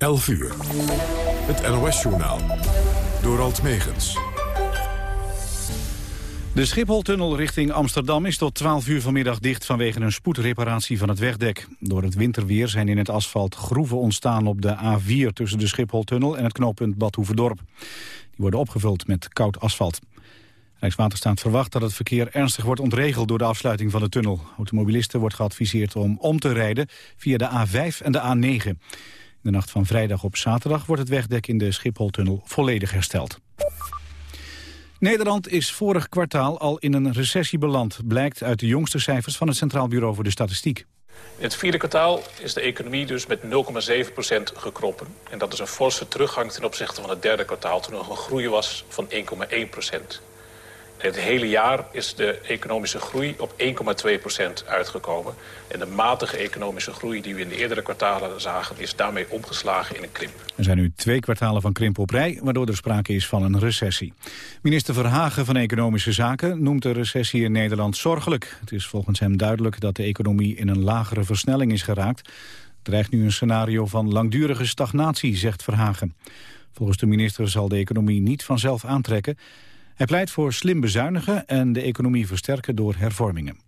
11 uur. Het NOS-journaal. Door Alt Megens. De Schipholtunnel richting Amsterdam is tot 12 uur vanmiddag dicht vanwege een spoedreparatie van het wegdek. Door het winterweer zijn in het asfalt groeven ontstaan op de A4 tussen de Schipholtunnel en het knooppunt Badhoevedorp. Die worden opgevuld met koud asfalt. Rijkswaterstaat verwacht dat het verkeer ernstig wordt ontregeld door de afsluiting van de tunnel. Automobilisten wordt geadviseerd om om te rijden via de A5 en de A9. De nacht van vrijdag op zaterdag wordt het wegdek in de Schipholtunnel volledig hersteld. Nederland is vorig kwartaal al in een recessie beland... blijkt uit de jongste cijfers van het Centraal Bureau voor de Statistiek. In het vierde kwartaal is de economie dus met 0,7% gekropen. En dat is een forse teruggang ten opzichte van het derde kwartaal... toen er nog een groei was van 1,1 het hele jaar is de economische groei op 1,2% uitgekomen. En de matige economische groei die we in de eerdere kwartalen zagen... is daarmee omgeslagen in een krimp. Er zijn nu twee kwartalen van krimp op rij... waardoor er sprake is van een recessie. Minister Verhagen van Economische Zaken noemt de recessie in Nederland zorgelijk. Het is volgens hem duidelijk dat de economie in een lagere versnelling is geraakt. Er dreigt nu een scenario van langdurige stagnatie, zegt Verhagen. Volgens de minister zal de economie niet vanzelf aantrekken... Hij pleit voor slim bezuinigen en de economie versterken door hervormingen.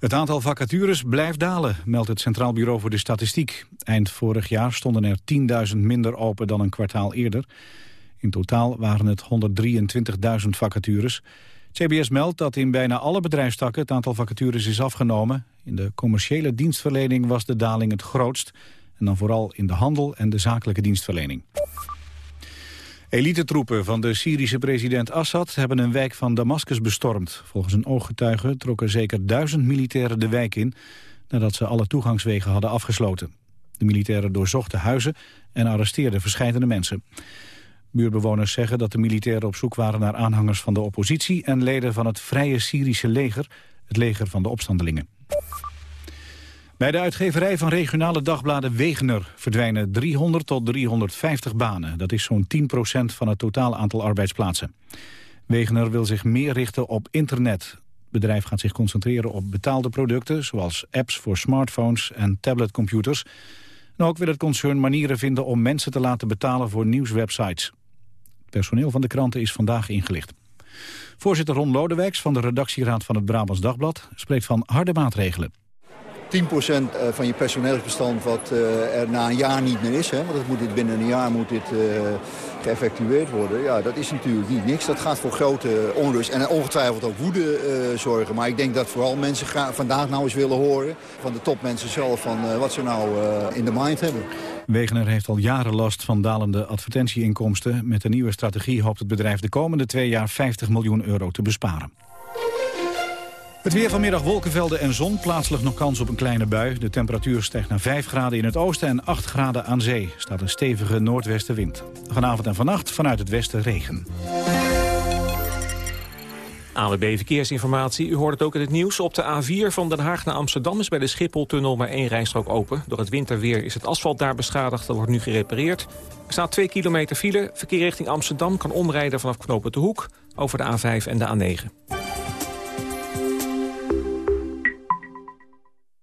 Het aantal vacatures blijft dalen, meldt het Centraal Bureau voor de Statistiek. Eind vorig jaar stonden er 10.000 minder open dan een kwartaal eerder. In totaal waren het 123.000 vacatures. CBS meldt dat in bijna alle bedrijfstakken het aantal vacatures is afgenomen. In de commerciële dienstverlening was de daling het grootst. En dan vooral in de handel en de zakelijke dienstverlening. Elitetroepen van de Syrische president Assad hebben een wijk van Damascus bestormd. Volgens een ooggetuige trokken zeker duizend militairen de wijk in... nadat ze alle toegangswegen hadden afgesloten. De militairen doorzochten huizen en arresteerden verscheidene mensen. Buurbewoners zeggen dat de militairen op zoek waren naar aanhangers van de oppositie... en leden van het Vrije Syrische leger, het leger van de opstandelingen. Bij de uitgeverij van regionale dagbladen Wegener verdwijnen 300 tot 350 banen. Dat is zo'n 10% van het totaal aantal arbeidsplaatsen. Wegener wil zich meer richten op internet. Het bedrijf gaat zich concentreren op betaalde producten... zoals apps voor smartphones en tabletcomputers. En ook wil het concern manieren vinden om mensen te laten betalen voor nieuwswebsites. Het personeel van de kranten is vandaag ingelicht. Voorzitter Ron Lodewijks van de redactieraad van het Brabants Dagblad... spreekt van harde maatregelen. 10% eh, van je personeelsbestand wat eh, er na een jaar niet meer is. Hè, want moet dit, binnen een jaar moet dit uh, geëffectueerd worden. Ja, dat is natuurlijk niet niks. Dat gaat voor grote onrust en ongetwijfeld ook woede zorgen. Maar ik denk dat vooral mensen vandaag nou eens willen horen... van de topmensen zelf van wat ze nou in de mind hebben. Wegener heeft al jaren last van dalende advertentieinkomsten. Met de nieuwe strategie hoopt het bedrijf de komende twee jaar 50 miljoen euro te besparen. Het weer vanmiddag wolkenvelden en zon. Plaatselijk nog kans op een kleine bui. De temperatuur stijgt naar 5 graden in het oosten en 8 graden aan zee. Staat een stevige noordwestenwind. Vanavond en vannacht vanuit het westen regen. ANWB Verkeersinformatie. U hoort het ook in het nieuws. Op de A4 van Den Haag naar Amsterdam is bij de Schipholtunnel maar één rijstrook open. Door het winterweer is het asfalt daar beschadigd. Dat wordt nu gerepareerd. Er staat 2 kilometer file. Verkeer richting Amsterdam kan omrijden vanaf knopen de Hoek over de A5 en de A9.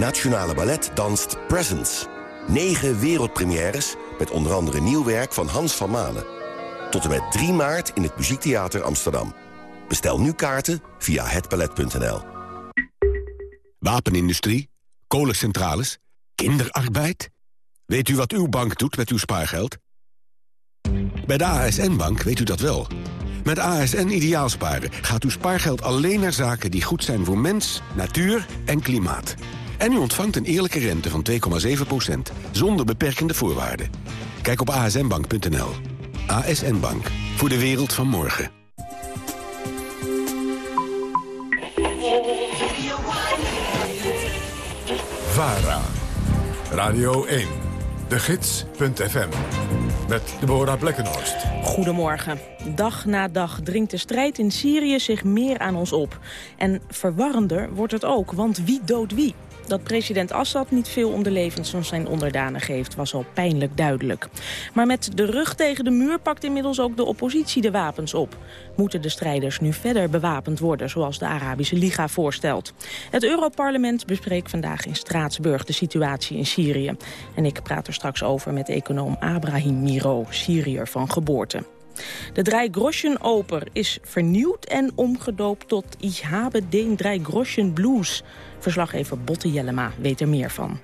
Nationale Ballet danst Presents. Negen wereldpremières met onder andere nieuw werk van Hans van Manen. Tot en met 3 maart in het Muziektheater Amsterdam. Bestel nu kaarten via hetballet.nl. Wapenindustrie, kolencentrales, kinderarbeid. Weet u wat uw bank doet met uw spaargeld? Bij de ASN-bank weet u dat wel. Met ASN Ideaalsparen gaat uw spaargeld alleen naar zaken die goed zijn voor mens, natuur en klimaat. En u ontvangt een eerlijke rente van 2,7%, zonder beperkende voorwaarden. Kijk op asnbank.nl. ASN Bank, voor de wereld van morgen. VARA, Radio 1, de gids.fm. Met Deborah Blekkenhorst. Goedemorgen. Dag na dag dringt de strijd in Syrië zich meer aan ons op. En verwarrender wordt het ook, want wie doodt wie? Dat president Assad niet veel om de levens van zijn onderdanen geeft... was al pijnlijk duidelijk. Maar met de rug tegen de muur pakt inmiddels ook de oppositie de wapens op. Moeten de strijders nu verder bewapend worden... zoals de Arabische Liga voorstelt? Het Europarlement bespreekt vandaag in Straatsburg de situatie in Syrië. En ik praat er straks over met econoom Abraham Miro, Syriër van geboorte. De Drei Groschen Oper is vernieuwd en omgedoopt tot Ich habe den Drei Groschen Blues. Verslaggever Botte Jellema weet er meer van.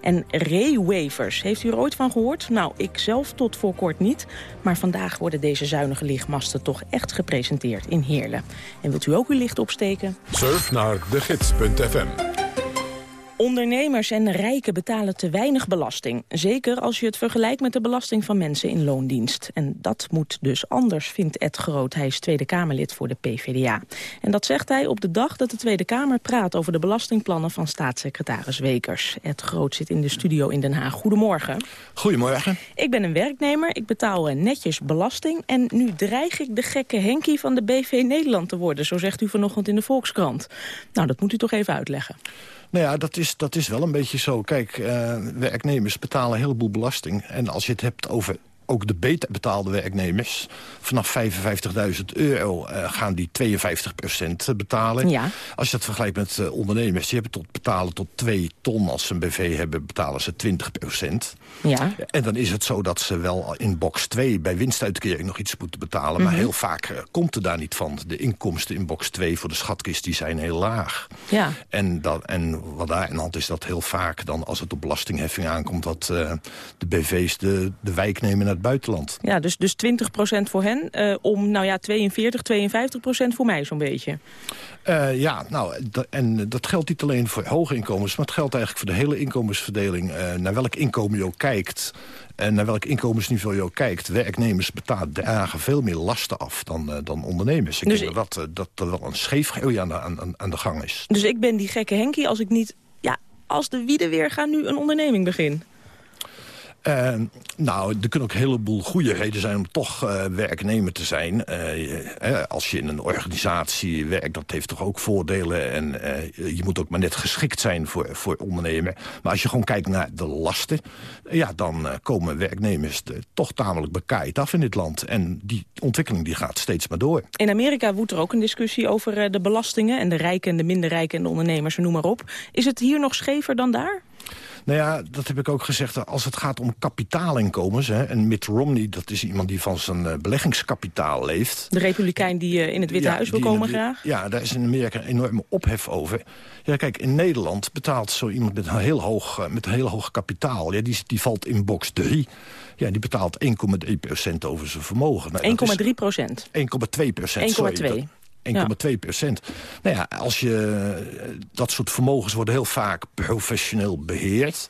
En Raywavers, heeft u er ooit van gehoord? Nou, ik zelf tot voor kort niet. Maar vandaag worden deze zuinige lichtmasten toch echt gepresenteerd in Heerlen. En wilt u ook uw licht opsteken? Surf naar degids.fm. Ondernemers en rijken betalen te weinig belasting. Zeker als je het vergelijkt met de belasting van mensen in loondienst. En dat moet dus anders, vindt Ed Groot. Hij is Tweede Kamerlid voor de PvdA. En dat zegt hij op de dag dat de Tweede Kamer praat... over de belastingplannen van staatssecretaris Wekers. Ed Groot zit in de studio in Den Haag. Goedemorgen. Goedemorgen. Ik ben een werknemer, ik betaal netjes belasting... en nu dreig ik de gekke Henkie van de BV Nederland te worden... zo zegt u vanochtend in de Volkskrant. Nou, dat moet u toch even uitleggen. Nou ja, dat is, dat is wel een beetje zo. Kijk, uh, werknemers betalen een heleboel belasting. En als je het hebt over ook de beter betaalde werknemers... vanaf 55.000 euro uh, gaan die 52% betalen. Ja. Als je dat vergelijkt met uh, ondernemers... die hebben tot betalen tot 2 ton. Als ze een BV hebben, betalen ze 20% Ja. En dan is het zo dat ze wel in box 2 bij winstuitkering nog iets moeten betalen. Mm -hmm. Maar Mhm. heel vaak uh, komt er daar niet van. De inkomsten in box 2 voor de schatkist die zijn heel laag. Ja. En, dat, en wat daar aan de hand is dat heel vaak dan als het op belastingheffing aankomt... dat de BV's de, de wijk nemen naar het buitenland. Ja, dus, dus 20% voor hen uh, om, nou ja, 42, 52% voor mij zo'n beetje. Uh, ja, nou, en dat geldt niet alleen voor hoge inkomens... maar het geldt eigenlijk voor de hele inkomensverdeling. Uh, naar welk inkomen je ook kijkt... En naar welk inkomensniveau je ook kijkt, werknemers betalen dragen veel meer lasten af dan, uh, dan ondernemers. Ik dus denk dat, dat, dat er wel een scheefgroei aan de, aan, aan de gang is. Dus ik ben die gekke Henkie als ik niet, ja, als de wieden weer gaan nu een onderneming begin. Uh, nou, er kunnen ook een heleboel goede reden zijn om toch uh, werknemer te zijn. Uh, als je in een organisatie werkt, dat heeft toch ook voordelen. En je moet ook maar net geschikt zijn voor, voor ondernemer. Maar als je gewoon kijkt naar de lasten... ja, dan komen werknemers toch tamelijk bekaaid af in dit land. En die ontwikkeling die gaat steeds maar door. In Amerika woedt er ook een discussie over de belastingen... en de rijken en de minder rijken en de ondernemers, noem maar op. Is het hier nog schever dan daar? Nou ja, dat heb ik ook gezegd. Als het gaat om kapitaalinkomens... Hè, en Mitt Romney, dat is iemand die van zijn uh, beleggingskapitaal leeft. De republikein die uh, in het Witte ja, Huis wil komen graag? Ja, daar is in Amerika een enorme ophef over. Ja, kijk, in Nederland betaalt zo iemand met een heel hoog, uh, met een heel hoog kapitaal... Ja, die, die valt in box 3. Ja, die betaalt 1,3% over zijn vermogen. Nou, 1,3 procent? 1,2 procent, 1,2. 1,2 procent. Nou ja, als je, dat soort vermogens worden heel vaak professioneel beheerd.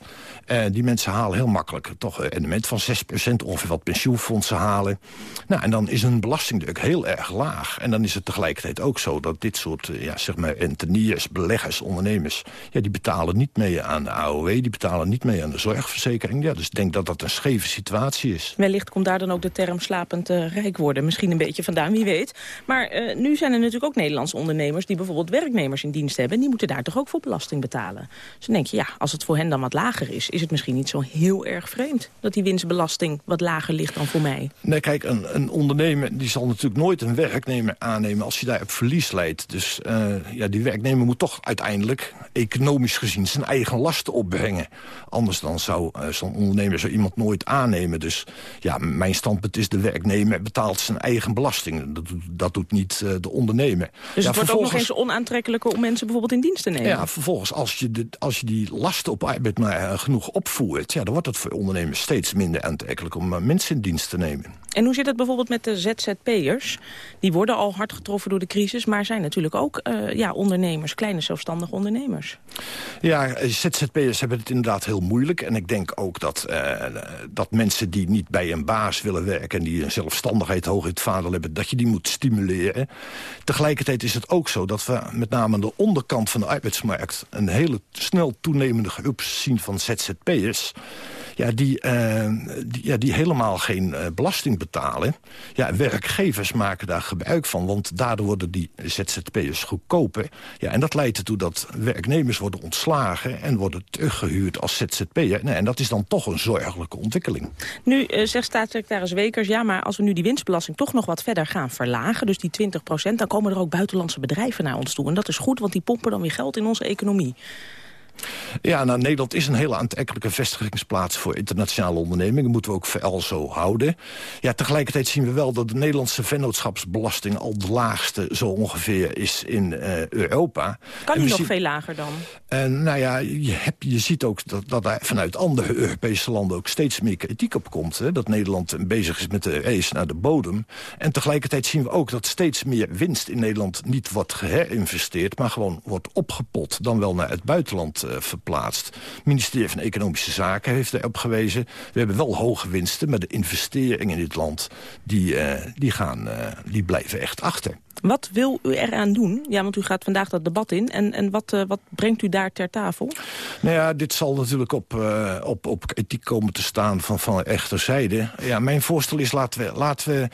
Uh, die mensen halen heel makkelijk toch een rendement van 6 procent, ongeveer wat pensioenfondsen halen. Nou, en dan is hun belastingdruk heel erg laag. En dan is het tegelijkertijd ook zo dat dit soort uh, ja, zeg maar renteniers, beleggers, ondernemers... Ja, die betalen niet mee aan de AOW, die betalen niet mee aan de zorgverzekering. Ja, dus ik denk dat dat een scheve situatie is. Wellicht komt daar dan ook de term slapend uh, rijk worden. Misschien een beetje vandaan, wie weet. Maar nu zijn er natuurlijk ook Nederlandse ondernemers... die bijvoorbeeld werknemers in dienst hebben... en die moeten daar toch ook voor belasting betalen. Dus dan denk je, ja, als het voor hen dan wat lager is... is het misschien niet zo heel erg vreemd... dat die winstbelasting wat lager ligt dan voor mij. Nee, kijk, een, een ondernemer die zal natuurlijk nooit een werknemer aannemen... als je daar op verlies leidt. Dus uh, ja, die werknemer moet toch uiteindelijk, economisch gezien... zijn eigen lasten opbrengen. Anders dan zou uh, zo'n ondernemer zo iemand nooit aannemen. Dus ja, mijn standpunt is de werknemer betaalt zijn eigen belasting. Dat, dat doet niet uh, de ondernemer. Dus ja, het wordt ook nog eens onaantrekkelijker om mensen bijvoorbeeld in dienst te nemen? Ja, vervolgens als je, de, als je die lasten op arbeid maar uh, genoeg opvoert... Ja, dan wordt het voor ondernemers steeds minder aantrekkelijk om uh, mensen in dienst te nemen. En hoe zit het bijvoorbeeld met de ZZP'ers? Die worden al hard getroffen door de crisis... maar zijn natuurlijk ook uh, ja, ondernemers, kleine zelfstandige ondernemers. Ja, ZZP'ers hebben het inderdaad heel moeilijk. En ik denk ook dat, uh, dat mensen die niet bij een baas willen werken... en die een zelfstandigheid hoog in het vaandel hebben... dat je die moet stimuleren. Tegelijkertijd is het ook zo dat we met name aan de onderkant van de arbeidsmarkt... een hele snel toenemende groep zien van ZZP'ers... ja, die, uh, die, ja, die helemaal geen uh, belasting betalen. Ja, werkgevers maken daar gebruik van, want daardoor worden die ZZP'ers goedkoper. Ja, en dat leidt ertoe dat werknemers worden ontslagen... en worden teruggehuurd als ZZP'er. Nee, en dat is dan toch een zorgelijke ontwikkeling. Nu uh, zegt staatssecretaris Wekers... ja, maar als we nu die winstbelasting toch nog wat verder gaan verlagen... dus die 20 procent, komen er ook buitenlandse bedrijven naar ons toe. En dat is goed, want die pompen dan weer geld in onze economie. Ja, nou, Nederland is een hele aantrekkelijke vestigingsplaats voor internationale ondernemingen. moeten we ook vooral zo houden. Ja, tegelijkertijd zien we wel dat de Nederlandse vennootschapsbelasting al de laagste zo ongeveer is in uh, Europa. Kan die nog zien... veel lager dan? En nou ja, je, hebt, je ziet ook dat, dat er vanuit andere Europese landen ook steeds meer kritiek op komt. Hè? Dat Nederland bezig is met de race naar de bodem. En tegelijkertijd zien we ook dat steeds meer winst in Nederland niet wordt geherinvesteerd, maar gewoon wordt opgepot, dan wel naar het buitenland verplaatst. Het ministerie van Economische Zaken heeft erop gewezen. We hebben wel hoge winsten, maar de investeringen in dit land... die, uh, die, gaan, uh, die blijven echt achter. Wat wil u eraan doen? Ja, want u gaat vandaag dat debat in. En, en wat, uh, wat brengt u daar ter tafel? Nou ja, dit zal natuurlijk op, uh, op, op kritiek komen te staan van, van rechterzijde. Ja, mijn voorstel is laten we, laten we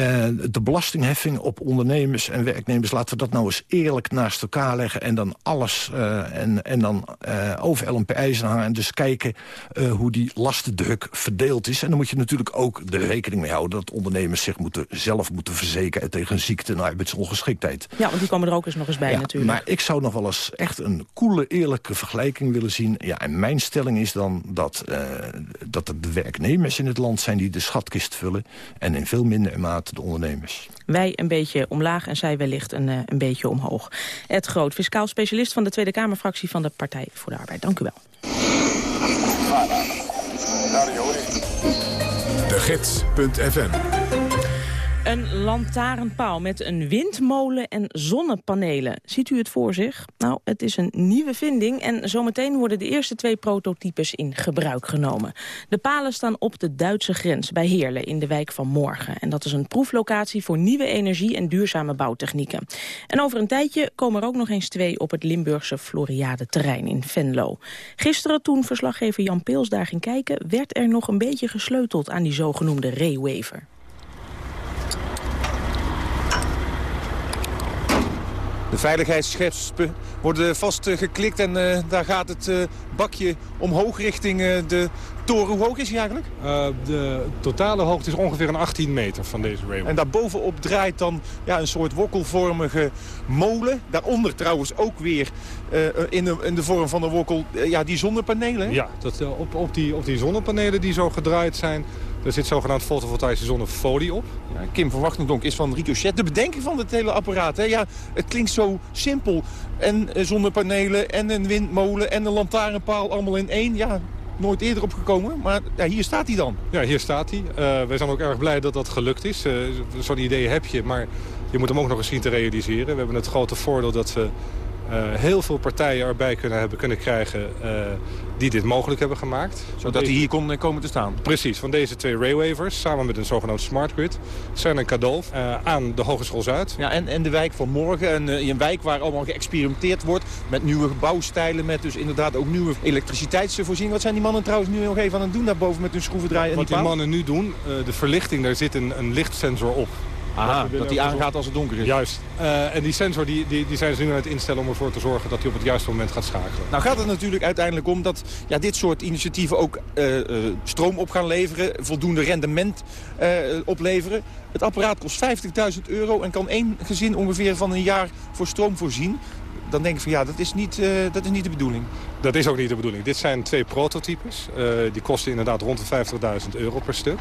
uh, de belastingheffing op ondernemers en werknemers... laten we dat nou eens eerlijk naast elkaar leggen... en dan alles en, en dan over LNP eisen hangen... en dus kijken hoe die lastendruk verdeeld is. En dan moet je natuurlijk ook de rekening mee houden... dat ondernemers zich moeten, zelf moeten verzekeren tegen ziekte... Nou, arbeidsongeschiktheid. Ja, want die komen er ook eens nog eens bij ja, natuurlijk. Maar ik zou nog wel eens echt een koele, eerlijke vergelijking willen zien. Ja, en mijn stelling is dan dat, uh, dat het de werknemers in het land zijn... die de schatkist vullen en in veel minder mate de ondernemers. Wij een beetje omlaag en zij wellicht een, uh, een beetje omhoog. Ed Groot, fiscaal specialist van de Tweede Kamerfractie... van de Partij voor de Arbeid. Dank u wel. De Gids.fm een lantaarnpaal met een windmolen en zonnepanelen. Ziet u het voor zich? Nou, het is een nieuwe vinding en zometeen worden de eerste twee prototypes in gebruik genomen. De palen staan op de Duitse grens bij Heerlen in de wijk van Morgen. En dat is een proeflocatie voor nieuwe energie en duurzame bouwtechnieken. En over een tijdje komen er ook nog eens twee op het Limburgse Floriade terrein in Venlo. Gisteren, toen verslaggever Jan Peels daar ging kijken, werd er nog een beetje gesleuteld aan die zogenoemde Raywaver. De veiligheidsschepen worden vastgeklikt en uh, daar gaat het uh, bakje omhoog richting uh, de toren. Hoe hoog is hij eigenlijk? de totale hoogte is ongeveer een 18 meter van deze railway. En daarbovenop draait dan ja, een soort wokkelvormige molen. Daaronder trouwens ook weer in, de, in de vorm van een wokkel ja, die zonnepanelen. Ja, dat, op, op, die, op die zonnepanelen die zo gedraaid zijn... Er zit zogenaamd fotovoltaïsche zonnefolie op. Ja, Kim van Wachtendonk is van Ricochet. De bedenking van het hele apparaat. Hè? Ja, het klinkt zo simpel. En uh, zonnepanelen en een windmolen en een lantaarnpaal allemaal in één. Ja, nooit eerder opgekomen. Maar ja, hier staat hij dan. Ja, hier staat hij. Uh, wij zijn ook erg blij dat dat gelukt is. Uh, Zo'n idee heb je, maar je moet hem ook nog eens zien te realiseren. We hebben het grote voordeel dat we heel veel partijen erbij kunnen hebben kunnen krijgen uh, die dit mogelijk hebben gemaakt. Zodat hij hier kon komen te staan? Precies, van deze twee railwavers, samen met een zogenaamd smart grid, zijn een cadeau uh, aan de Hogeschool Zuid. Ja, en, en de wijk van morgen, een, een wijk waar allemaal geëxperimenteerd wordt met nieuwe bouwstijlen, met dus inderdaad ook nieuwe elektriciteitsvoorzieningen. Wat zijn die mannen trouwens nu nog even aan het doen daarboven met hun schroevendraaier en Wat die, die mannen nu doen, de verlichting, daar zit een, een lichtsensor op. Aha, dat die aangaat als het donker is. Juist. Uh, en die sensor die, die, die zijn ze nu aan het instellen om ervoor te zorgen dat hij op het juiste moment gaat schakelen. Nou gaat het natuurlijk uiteindelijk om dat ja, dit soort initiatieven ook uh, uh, stroom op gaan leveren. Voldoende rendement opleveren. Het apparaat kost 50.000 euro en kan één gezin ongeveer van een jaar voor stroom voorzien. Dan denk ik van ja, dat is niet, dat is niet de bedoeling. Dat is ook niet de bedoeling. Dit zijn twee prototypes. die kosten inderdaad rond de 50.000 euro per stuk.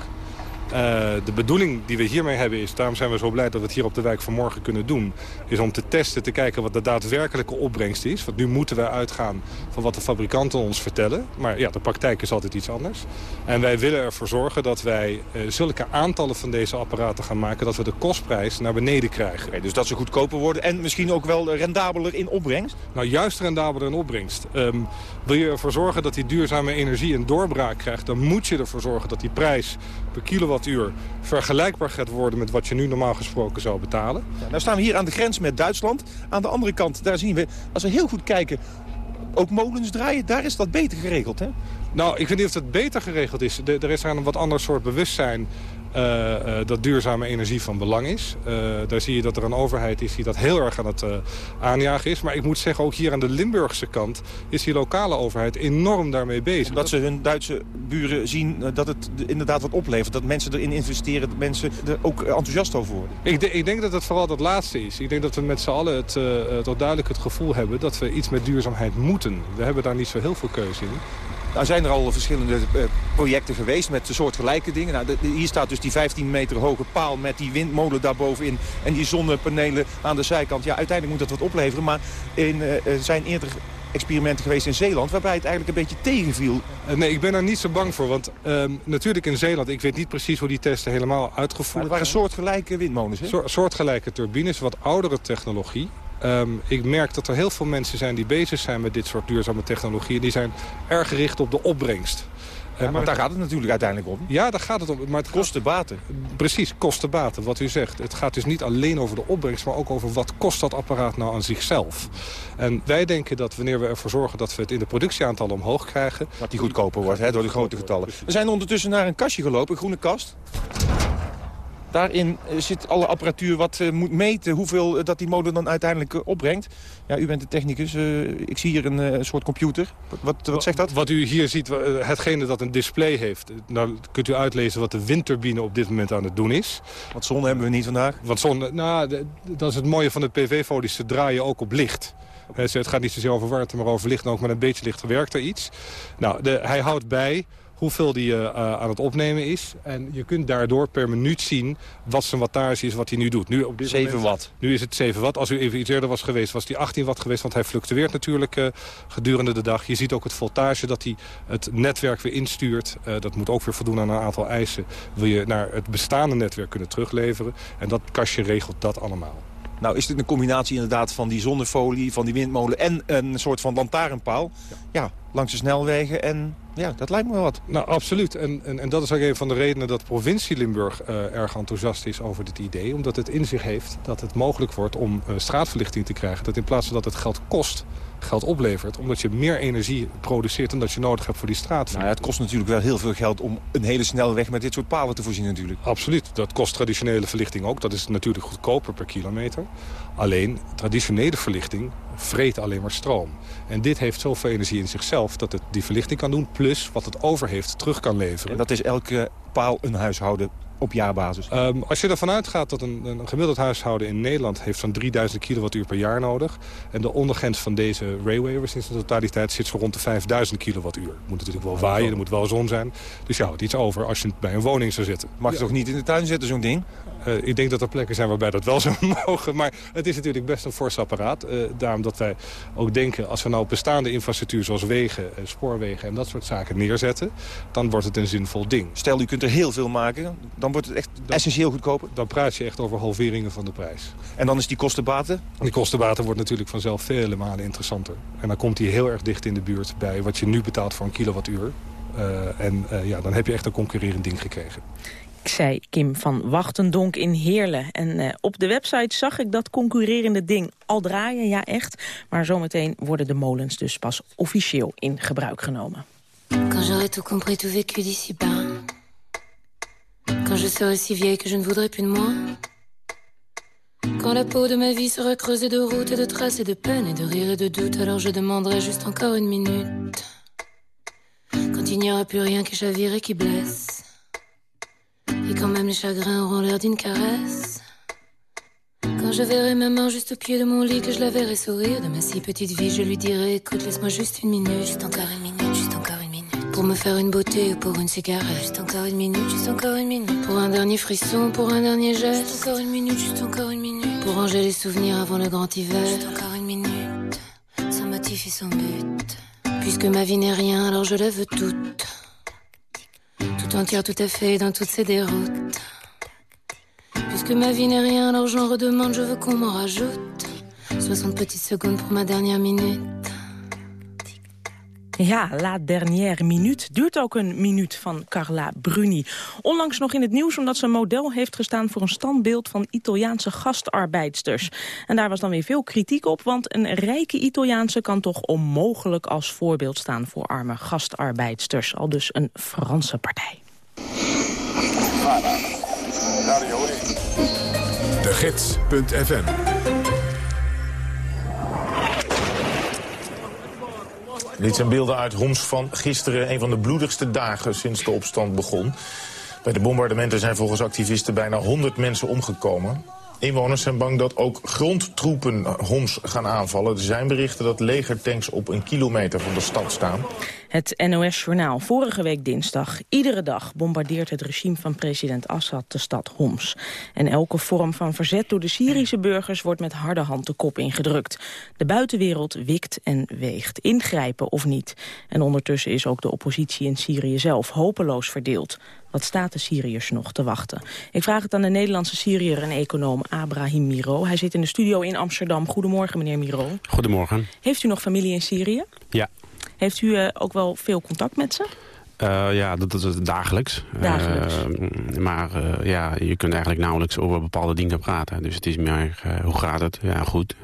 Uh, de bedoeling die we hiermee hebben is, daarom zijn we zo blij dat we het hier op de wijk vanmorgen kunnen doen, is om te testen, te kijken wat de daadwerkelijke opbrengst is. Want nu moeten wij uitgaan van wat de fabrikanten ons vertellen. Maar ja, de praktijk is altijd iets anders. En wij willen ervoor zorgen dat wij uh, zulke aantallen van deze apparaten gaan maken, dat we de kostprijs naar beneden krijgen. Okay, dus dat ze goedkoper worden en misschien ook wel rendabeler in opbrengst? Nou, juist rendabeler in opbrengst. Um, wil je ervoor zorgen dat die duurzame energie een doorbraak krijgt, dan moet je ervoor zorgen dat die prijs per kilowattuur vergelijkbaar gaat worden met wat je nu normaal gesproken zou betalen. Ja, nou staan we hier aan de grens met Duitsland. Aan de andere kant, daar zien we, als we heel goed kijken ook molens draaien. Daar is dat beter geregeld, hè? Nou, ik weet niet of het beter geregeld is. er is een wat ander soort bewustzijn uh, dat duurzame energie van belang is. Uh, daar zie je dat er een overheid is die dat heel erg aan het aanjagen is. Maar ik moet zeggen, ook hier aan de Limburgse kant... is die lokale overheid enorm daarmee bezig. Dat ze hun Duitse buren zien dat het inderdaad wat oplevert. Dat mensen erin investeren, dat mensen er ook enthousiast over worden. Ik, ik denk dat het vooral dat laatste is. Ik denk dat we met z'n allen het, toch duidelijk het gevoel hebben... dat we iets met duurzaamheid moeten. We hebben daar niet zo heel veel keuze in. Nou zijn er al verschillende uh, projecten geweest met soortgelijke dingen. Nou, hier staat dus die 15 meter hoge paal met die windmolen daarbovenin... en die zonnepanelen aan de zijkant. Ja, uiteindelijk moet dat wat opleveren. Maar in, uh, zijn eerder experimenten geweest in Zeeland... waarbij het eigenlijk een beetje tegenviel. Nee, ik ben er niet zo bang voor. Want um, natuurlijk in Zeeland, ik weet niet precies hoe die testen helemaal uitgevoerd waren. Het waren soortgelijke windmolens, hè? So soortgelijke turbines, wat oudere technologie. Um, ik merk dat er heel veel mensen zijn die bezig zijn met dit soort duurzame technologieën. Die zijn erg gericht op de opbrengst. Ja, maar, maar daar gaat het natuurlijk uiteindelijk om. Ja, daar gaat het om. Maar het kosten baten. Precies, kosten baten, wat u zegt. Het gaat dus niet alleen over de opbrengst, maar ook over wat kost dat apparaat nou aan zichzelf. En wij denken dat wanneer we ervoor zorgen dat we het in de productieaantallen omhoog krijgen... Dat die goedkoper wordt, hè, door de grote getallen. We zijn ondertussen naar een kastje gelopen, een groene kast. Daarin eh, zit alle apparatuur wat uh, moet meten hoeveel uh, dat die motor dan uiteindelijk opbrengt. Ja, u bent de technicus. ik zie hier een soort computer. Wat, wat zegt dat? Wat u hier ziet, hetgene dat een display heeft... nou kunt u uitlezen wat de windturbine op dit moment aan het doen is. Wat zon hebben we niet vandaag? Wat zon, nou, dat is het mooie van de PV-folies. Ze draaien ook op licht. Het gaat niet zozeer over warmte, maar over licht. Ook met een beetje licht werkt er iets. Nou, de, hij houdt bij hoeveel die uh, aan het opnemen is. En je kunt daardoor per minuut zien wat zijn wattage is wat hij nu doet. Nu op dit 7 moment, watt. Nu is het 7 watt. Als u even iets eerder was geweest, was die 18 watt geweest. Want hij fluctueert natuurlijk uh, gedurende de dag. Je ziet ook het voltage dat hij het netwerk weer instuurt. Uh, dat moet ook weer voldoen aan een aantal eisen. Wil je naar het bestaande netwerk kunnen terugleveren. En dat kastje regelt dat allemaal. Nou is dit een combinatie inderdaad van die zonnefolie, van die windmolen... en een soort van lantaarnpaal. Ja. ja, langs de snelwegen en ja, dat lijkt me wel wat. Nou, absoluut. En, en, en dat is ook een van de redenen dat provincie Limburg uh, erg enthousiast is over dit idee. Omdat het in zich heeft dat het mogelijk wordt om uh, straatverlichting te krijgen. Dat in plaats van dat het geld kost, geld oplevert. Omdat je meer energie produceert dan dat je nodig hebt voor die straat. Nou ja, het kost natuurlijk wel heel veel geld om een hele snelle weg met dit soort palen te voorzien natuurlijk. Absoluut. Dat kost traditionele verlichting ook. Dat is natuurlijk goedkoper per kilometer. Alleen, traditionele verlichting vreet alleen maar stroom. En dit heeft zoveel energie in zichzelf dat het die verlichting kan doen... plus wat het over heeft terug kan leveren. En dat is elke paal een huishouden op jaarbasis? Um, als je ervan uitgaat dat een, een, gemiddeld huishouden in Nederland... heeft zo'n 3000 kilowattuur per jaar nodig... en de ondergrens van deze railway in de totaliteit zit zo rond de 5000 kilowattuur. Het moet natuurlijk wel waaien, er moet wel zon zijn. Dus je houdt iets over als je bij een woning zou zitten. Mag je toch niet in de tuin zetten, zo'n ding? Uh, ik denk dat er plekken zijn waarbij dat wel zou mogen. Maar het is natuurlijk best een fors apparaat. Uh, daarom dat wij ook denken, als we nou bestaande infrastructuur zoals wegen, uh, spoorwegen en dat soort zaken neerzetten, dan wordt het een zinvol ding. Stel, u kunt er heel veel maken, dan wordt het echt essentieel goedkoper? Dan praat je echt over halveringen van de prijs. En dan is die kostenbaten? Die kostenbaten wordt natuurlijk vanzelf vele malen interessanter. En dan komt die heel erg dicht in de buurt bij wat je nu betaalt voor een kilowattuur. en ja, dan heb je echt een concurrerend ding gekregen zei Kim van Wachtendonk in Heerlen. En uh, op de website zag ik dat concurrerende ding al draaien, ja echt. Maar zometeen worden de molens dus pas officieel in gebruik genomen. Quand j'aurai tout compris, tout vécu d'ici bas. Quand je serai si vieille que je ne voudrais plus de moi. Quand la peau de ma vie sera creusée de routes et de traces et de peines et de rires et de doutes, alors je demanderai juste encore une minute. Quand il n'y aura plus rien qui chavire et qui blesse. Quand même les chagrins auront l'air d'une caresse. Quand je verrai ma main juste au pied de mon lit, que je la verrai sourire de ma si petite vie, je lui dirai écoute, laisse-moi juste une minute, juste encore une minute, juste encore une minute. Pour me faire une beauté ou pour une cigarette, juste encore une minute, juste encore une minute. Pour un dernier frisson, pour un dernier geste, juste encore une minute, juste encore une minute. Pour ranger les souvenirs avant le grand hiver, juste encore une minute. Sans motif et sans but. Puisque ma vie n'est rien, alors je la veux toute tout entière, tout à fait, dans toutes ces déroutes. Puisque ma vie n'est rien, alors j'en redemande, je veux qu'on m'en rajoute. 60 petites secondes pour ma dernière minute. Ja, La Dernière Minute. Duurt ook een minuut van Carla Bruni. Onlangs nog in het nieuws omdat ze model heeft gestaan... voor een standbeeld van Italiaanse gastarbeidsters. En daar was dan weer veel kritiek op... want een rijke Italiaanse kan toch onmogelijk als voorbeeld staan... voor arme gastarbeidsters. Al dus een Franse partij. De Gids.fm Dit zijn beelden uit Homs van gisteren, een van de bloedigste dagen sinds de opstand begon. Bij de bombardementen zijn volgens activisten bijna 100 mensen omgekomen. Inwoners zijn bang dat ook grondtroepen Homs gaan aanvallen. Er zijn berichten dat legertanks op een kilometer van de stad staan. Het NOS-journaal. Vorige week dinsdag. Iedere dag bombardeert het regime van president Assad de stad Homs. En elke vorm van verzet door de Syrische burgers wordt met harde hand de kop ingedrukt. De buitenwereld wikt en weegt. Ingrijpen of niet. En ondertussen is ook de oppositie in Syrië zelf hopeloos verdeeld. Wat staat de Syriërs nog te wachten? Ik vraag het aan de Nederlandse Syriër en econoom Abraham Miro. Hij zit in de studio in Amsterdam. Goedemorgen, meneer Miro. Goedemorgen. Heeft u nog familie in Syrië? Ja. Heeft u uh, ook wel veel contact met ze? Uh, ja, dat, is dagelijks. dagelijks. Uh, maar ja, je kunt eigenlijk nauwelijks over bepaalde dingen praten. Dus het is meer, hoe gaat het? Ja, goed.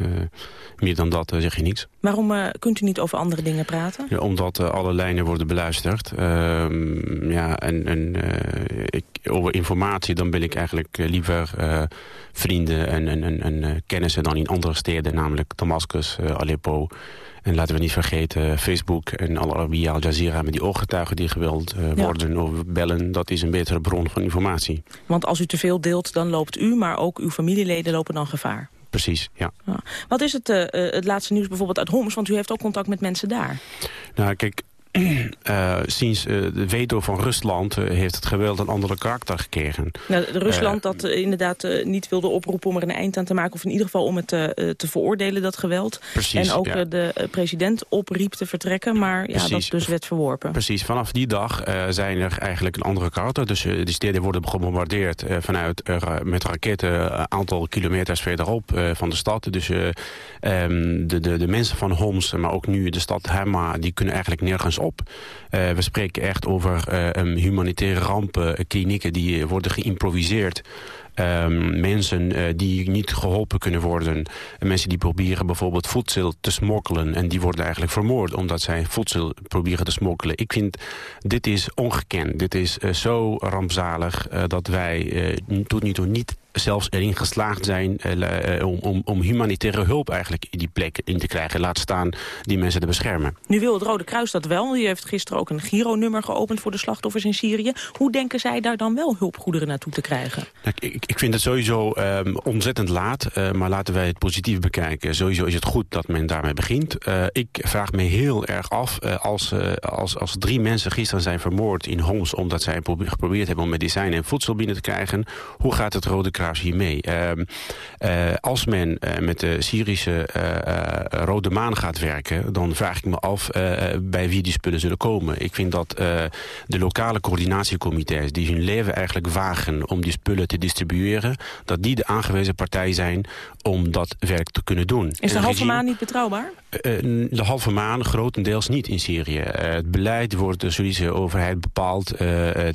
meer dan dat zeg je niks. Waarom kunt u niet over andere dingen praten? Ja, omdat alle lijnen worden beluisterd. Ehm, ja, en, en ik, over informatie dan ben ik eigenlijk liever vrienden en, en, en, en kennissen dan in andere steden. Namelijk Damascus, Aleppo... En laten we niet vergeten, Facebook en Al Arabiya, Al Jazeera... met die ooggetuigen die geweld uh, worden of bellen... dat is een betere bron van informatie. Want als u te veel deelt, dan loopt u, maar ook uw familieleden lopen dan gevaar. Precies, ja. ja. Wat is het, uh, het laatste nieuws bijvoorbeeld uit Homs? Want u heeft ook contact met mensen daar. Nou, kijk, uh, sinds uh, de veto van Rusland uh, heeft het geweld een andere karakter gekregen. Nou, Rusland dat inderdaad niet wilde oproepen om er een eind aan te maken... of in ieder geval om het te veroordelen, dat geweld. Precies, en ook ja. de president opriep te vertrekken, maar ja, dat dus werd verworpen. Precies, vanaf die dag zijn er eigenlijk een andere karakter. Dus de steden worden gebombardeerd vanuit met raketten... een aantal kilometers verderop van de stad. Dus um, de, de, de mensen van Homs, maar ook nu de stad Hama... die kunnen eigenlijk nergens op. Uh, we spreken echt over um, humanitaire rampen, klinieken die worden geïmproviseerd. Um, mensen die niet geholpen kunnen worden. Mensen die proberen bijvoorbeeld voedsel te smokkelen. En die worden eigenlijk vermoord omdat zij voedsel proberen te smokkelen. Ik vind, dit is ongekend. Dit is zo rampzalig dat wij tot nu toe niet zelfs erin geslaagd zijn uh, om, om, om, humanitaire hulp eigenlijk in die plek in te krijgen. Laat staan die mensen te beschermen. Nu wil het Rode Kruis dat wel. Die heeft gisteren ook een Giro-nummer geopend voor de slachtoffers in Syrië. Hoe denken zij daar dan wel hulpgoederen naartoe te krijgen? Nou, ik, ik vind het sowieso um, ontzettend laat, uh, maar laten wij het positief bekijken. Sowieso is het goed dat men daarmee begint. Uh, ik vraag me heel erg af, als, als, als drie mensen gisteren zijn vermoord in Homs... omdat zij geprobeerd hebben om medicijnen en voedsel binnen te krijgen... hoe gaat het Rode Kruis hiermee. Uh, uh, als men uh, met de Syrische Rode Maan gaat werken... dan vraag ik me af bij wie die spullen zullen komen. Ik vind dat de lokale coördinatiecomité's... die hun leven eigenlijk wagen om die spullen te distribueren... dat die de aangewezen partij zijn om dat werk te kunnen doen. Is de halve maan niet betrouwbaar? De halve maan grotendeels niet in Syrië. het beleid wordt de Syrische overheid bepaald.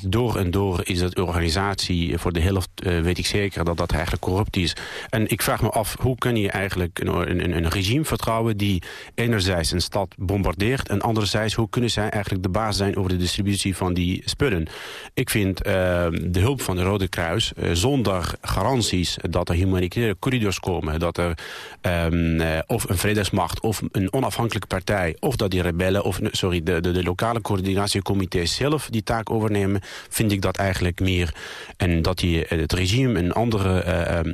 door en door is dat organisatie voor de helft, weet ik zeker... dat dat eigenlijk corrupt is. En ik vraag me af, hoe kun je eigenlijk een, een, een regime vertrouwen... die enerzijds een stad bombardeert... en anderzijds, hoe kunnen zij eigenlijk de baas zijn... over de distributie van die spullen? Ik vind de hulp van de Rode Kruis... Zonder garanties dat er humanitaire corridors komen... dat er uh, of een vredesmacht of een onafhankelijke partij... of dat die rebellen, of sorry, de, de, de lokale coördinatiecomité's zelf die taak overnemen... vind ik dat eigenlijk meer. En dat die, het regime een andere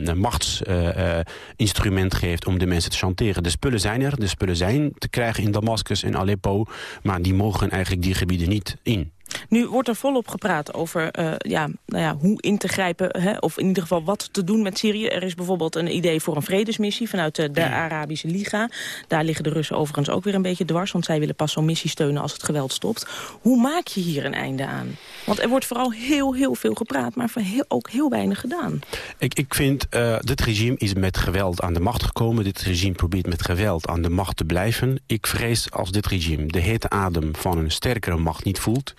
uh, machtsinstrument uh, geeft om de mensen te chanteren. De spullen zijn er, de spullen zijn te krijgen in Damascus en Aleppo, maar die mogen eigenlijk die gebieden niet in. Nu wordt er volop gepraat over uh, ja, nou ja, hoe in te grijpen... Hè, of in ieder geval wat te doen met Syrië. Er is bijvoorbeeld een idee voor een vredesmissie vanuit de, de Arabische Liga. Daar liggen de Russen overigens ook weer een beetje dwars... want zij willen pas zo'n missie steunen als het geweld stopt. Hoe maak je hier een einde aan? Want er wordt vooral heel, heel veel gepraat, maar heel, ook heel weinig gedaan. Ik, ik vind, uh, dit regime is met geweld aan de macht gekomen. Dit regime probeert met geweld aan de macht te blijven. Ik vrees als dit regime de hete adem van een sterkere macht niet voelt...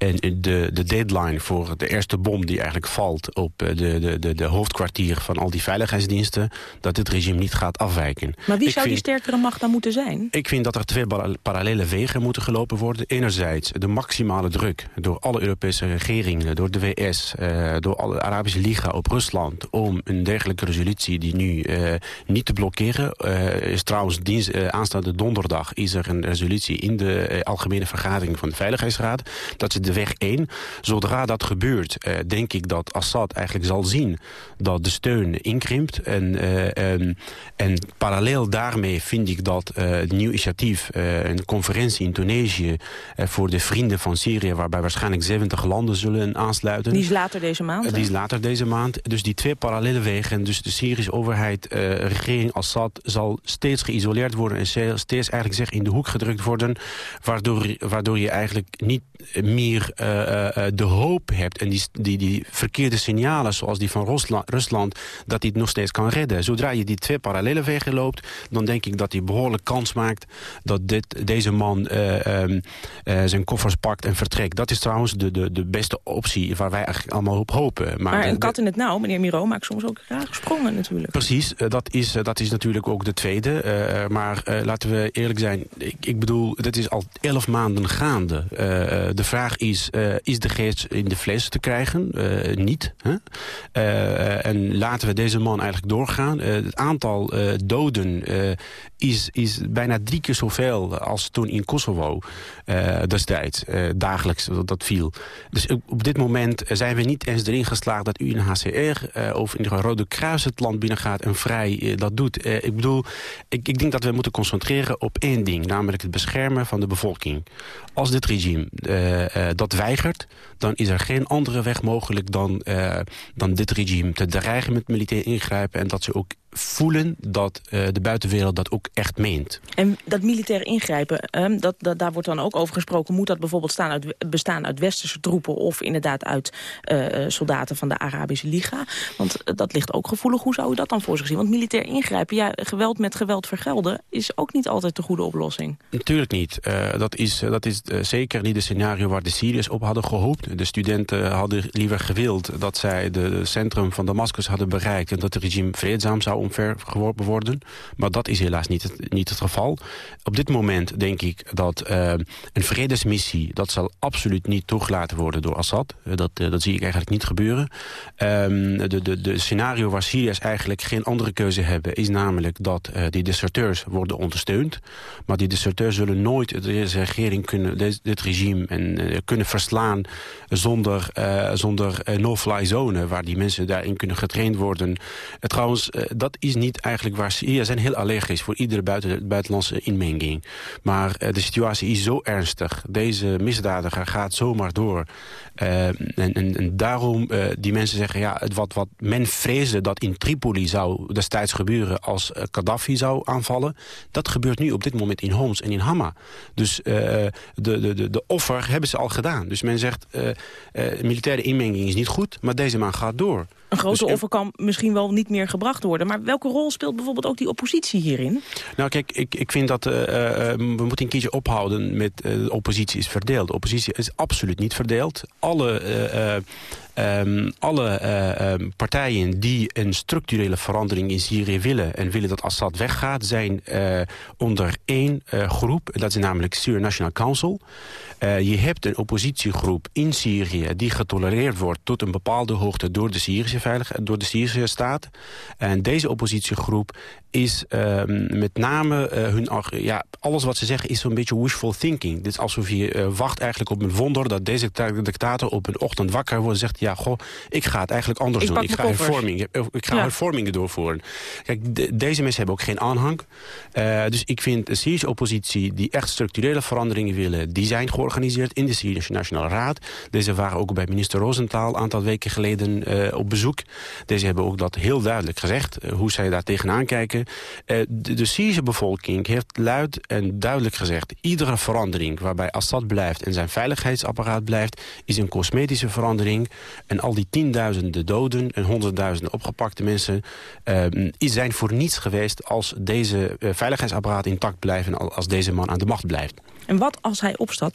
En de, de deadline voor de eerste bom die eigenlijk valt op eh, de, de, de, de hoofdkwartier van al die veiligheidsdiensten, dat dit regime niet gaat afwijken. Maar wie zou die sterkere macht dan moeten zijn? Ik vind dat er twee parallele wegen moeten gelopen worden. Enerzijds de maximale druk door alle Europese regeringen, door de VS, uh, door alle Arabische Liga op Rusland om een dergelijke resolutie die nu niet te blokkeren. Uh, is trouwens dienst, aanstaande donderdag is er een resolutie in de algemene vergadering van de Veiligheidsraad. Dat is de weg één. Zodra dat gebeurt, denk ik dat Assad eigenlijk zal zien dat de steun inkrimpt. En, en, en parallel daarmee vind ik dat het nieuw initiatief, een conferentie in Tunesië voor de vrienden van Syrië, waarbij waarschijnlijk 70 landen zullen aansluiten. Die is later deze maand? Die is later deze maand. Dus die twee parallele wegen, dus de Syrische overheid, uh, regering Assad, zal steeds geïsoleerd worden en steeds eigenlijk zeg in de hoek gedrukt worden, waardoor, waardoor je eigenlijk niet meer uh, uh, de hoop hebt en die, die, die verkeerde signalen zoals die van Rusland, Rusland, dat hij het nog steeds kan redden. Zodra je die twee parallele wegen loopt, dan denk ik dat hij behoorlijk kans maakt dat dit, deze man um, zijn koffers pakt en vertrekt. Dat is trouwens de, de, de beste optie waar wij eigenlijk allemaal op hopen. Maar, maar een kat in het nauw, meneer Miro, maakt soms ook graag sprongen natuurlijk. Precies, dat is, dat is natuurlijk ook de tweede. Maar laten we eerlijk zijn, ik, ik bedoel, dit is al elf maanden gaande. Uh, de vraag is, is de geest in de fles te krijgen? niet. Hè? en laten we deze man eigenlijk doorgaan. het aantal doden is, is bijna drie keer zoveel als toen in Kosovo destijds. dagelijks dat viel. Dus op dit moment zijn we niet eens erin geslaagd dat UNHCR of in de Rode Kruis het land binnengaat en vrij dat doet. Ik bedoel, ik, ik denk dat we moeten concentreren op één ding, namelijk het beschermen van de bevolking. Als dit regime dat weigert, dan is er geen andere weg mogelijk dan, dan dit regime te dreigen met militair ingrijpen. En dat ze ook voelen dat uh, de buitenwereld dat ook echt meent. En dat militair ingrijpen, um, dat, dat, daar wordt dan ook over gesproken... moet dat bijvoorbeeld staan uit, bestaan uit westerse troepen... of inderdaad uit uh, soldaten van de Arabische Liga? Want uh, dat ligt ook gevoelig. Hoe zou u dat dan voor zich zien? Want militair ingrijpen, ja, geweld met geweld vergelden... is ook niet altijd de goede oplossing. Natuurlijk niet. dat is, dat is zeker niet het scenario waar de Syriërs op hadden gehoopt. De studenten hadden liever gewild dat zij het centrum van Damascus hadden bereikt... en dat het regime vreedzaam zou omvergeworpen worden. Maar dat is helaas niet het, niet het geval. Op dit moment denk ik dat uh, een vredesmissie... dat zal absoluut niet toegelaten worden door Assad. Uh, dat, uh, dat zie ik eigenlijk niet gebeuren. Um, de, de, de scenario waar Syriërs eigenlijk geen andere keuze hebben... is namelijk dat die deserteurs worden ondersteund. Maar die deserteurs zullen nooit deze regering kunnen... Dit, dit regime en, kunnen verslaan zonder, zonder no-fly zone... waar die mensen daarin kunnen getraind worden. trouwens, dat dat is niet eigenlijk waar Syrië zijn heel allergisch voor iedere buiten, buitenlandse inmenging. Maar uh, de situatie is zo ernstig. Deze misdadiger gaat zomaar door. Uh, en, en, en, daarom, uh, die mensen zeggen, ja, wat, wat men vreesde dat in Tripoli zou destijds gebeuren als Gaddafi zou aanvallen, dat gebeurt nu op dit moment in Homs en in Hama. Dus de, de, de, de offer hebben ze al gedaan. Dus men zegt, militaire inmenging is niet goed, maar deze man gaat door. Een grote dus, offer kan misschien wel niet meer gebracht worden. Maar welke rol speelt bijvoorbeeld ook die oppositie hierin? Nou kijk, ik, ik vind dat uh, uh, we moeten een keertje ophouden met uh, de oppositie is verdeeld. De oppositie is absoluut niet verdeeld. Alle Um, alle uh, um, partijen die een structurele verandering in Syrië willen... en willen dat Assad weggaat, zijn uh, onder één uh, groep. Dat is namelijk Syrian National Council. Je hebt een oppositiegroep in Syrië die getolereerd wordt... tot een bepaalde hoogte door de Syrische, veilig, door de Syrische staat. En deze oppositiegroep is um, met name hun... Ja, alles wat ze zeggen is zo'n beetje wishful thinking. Dit is alsof je wacht eigenlijk op een wonder... dat deze dictator op een ochtend wakker wordt en zegt... ja goh, ik ga het eigenlijk anders Ik doen. Ik ga, hervorming, ik ga Ja. hervormingen doorvoeren. Kijk, de- deze mensen hebben ook geen aanhang. Eh, dus ik vind de Syrische oppositie die echt structurele veranderingen willen... die zijn georganiseerd in de Syrische Nationale Raad. Deze waren ook bij minister Rosenthal een aantal weken geleden eh, op bezoek. Deze hebben ook dat heel duidelijk gezegd, eh, hoe zij daar tegenaan kijken. Eh, de, de Syrische bevolking heeft luid en duidelijk gezegd... iedere verandering waarbij Assad blijft en zijn veiligheidsapparaat blijft... is een cosmetische verandering. En al die tienduizenden doden en honderdduizenden opgepakte mensen... eh, zijn voor niets geweest als deze eh, veiligheidsapparaat intact blijft... en als deze man aan de macht blijft. En wat als hij opstaat?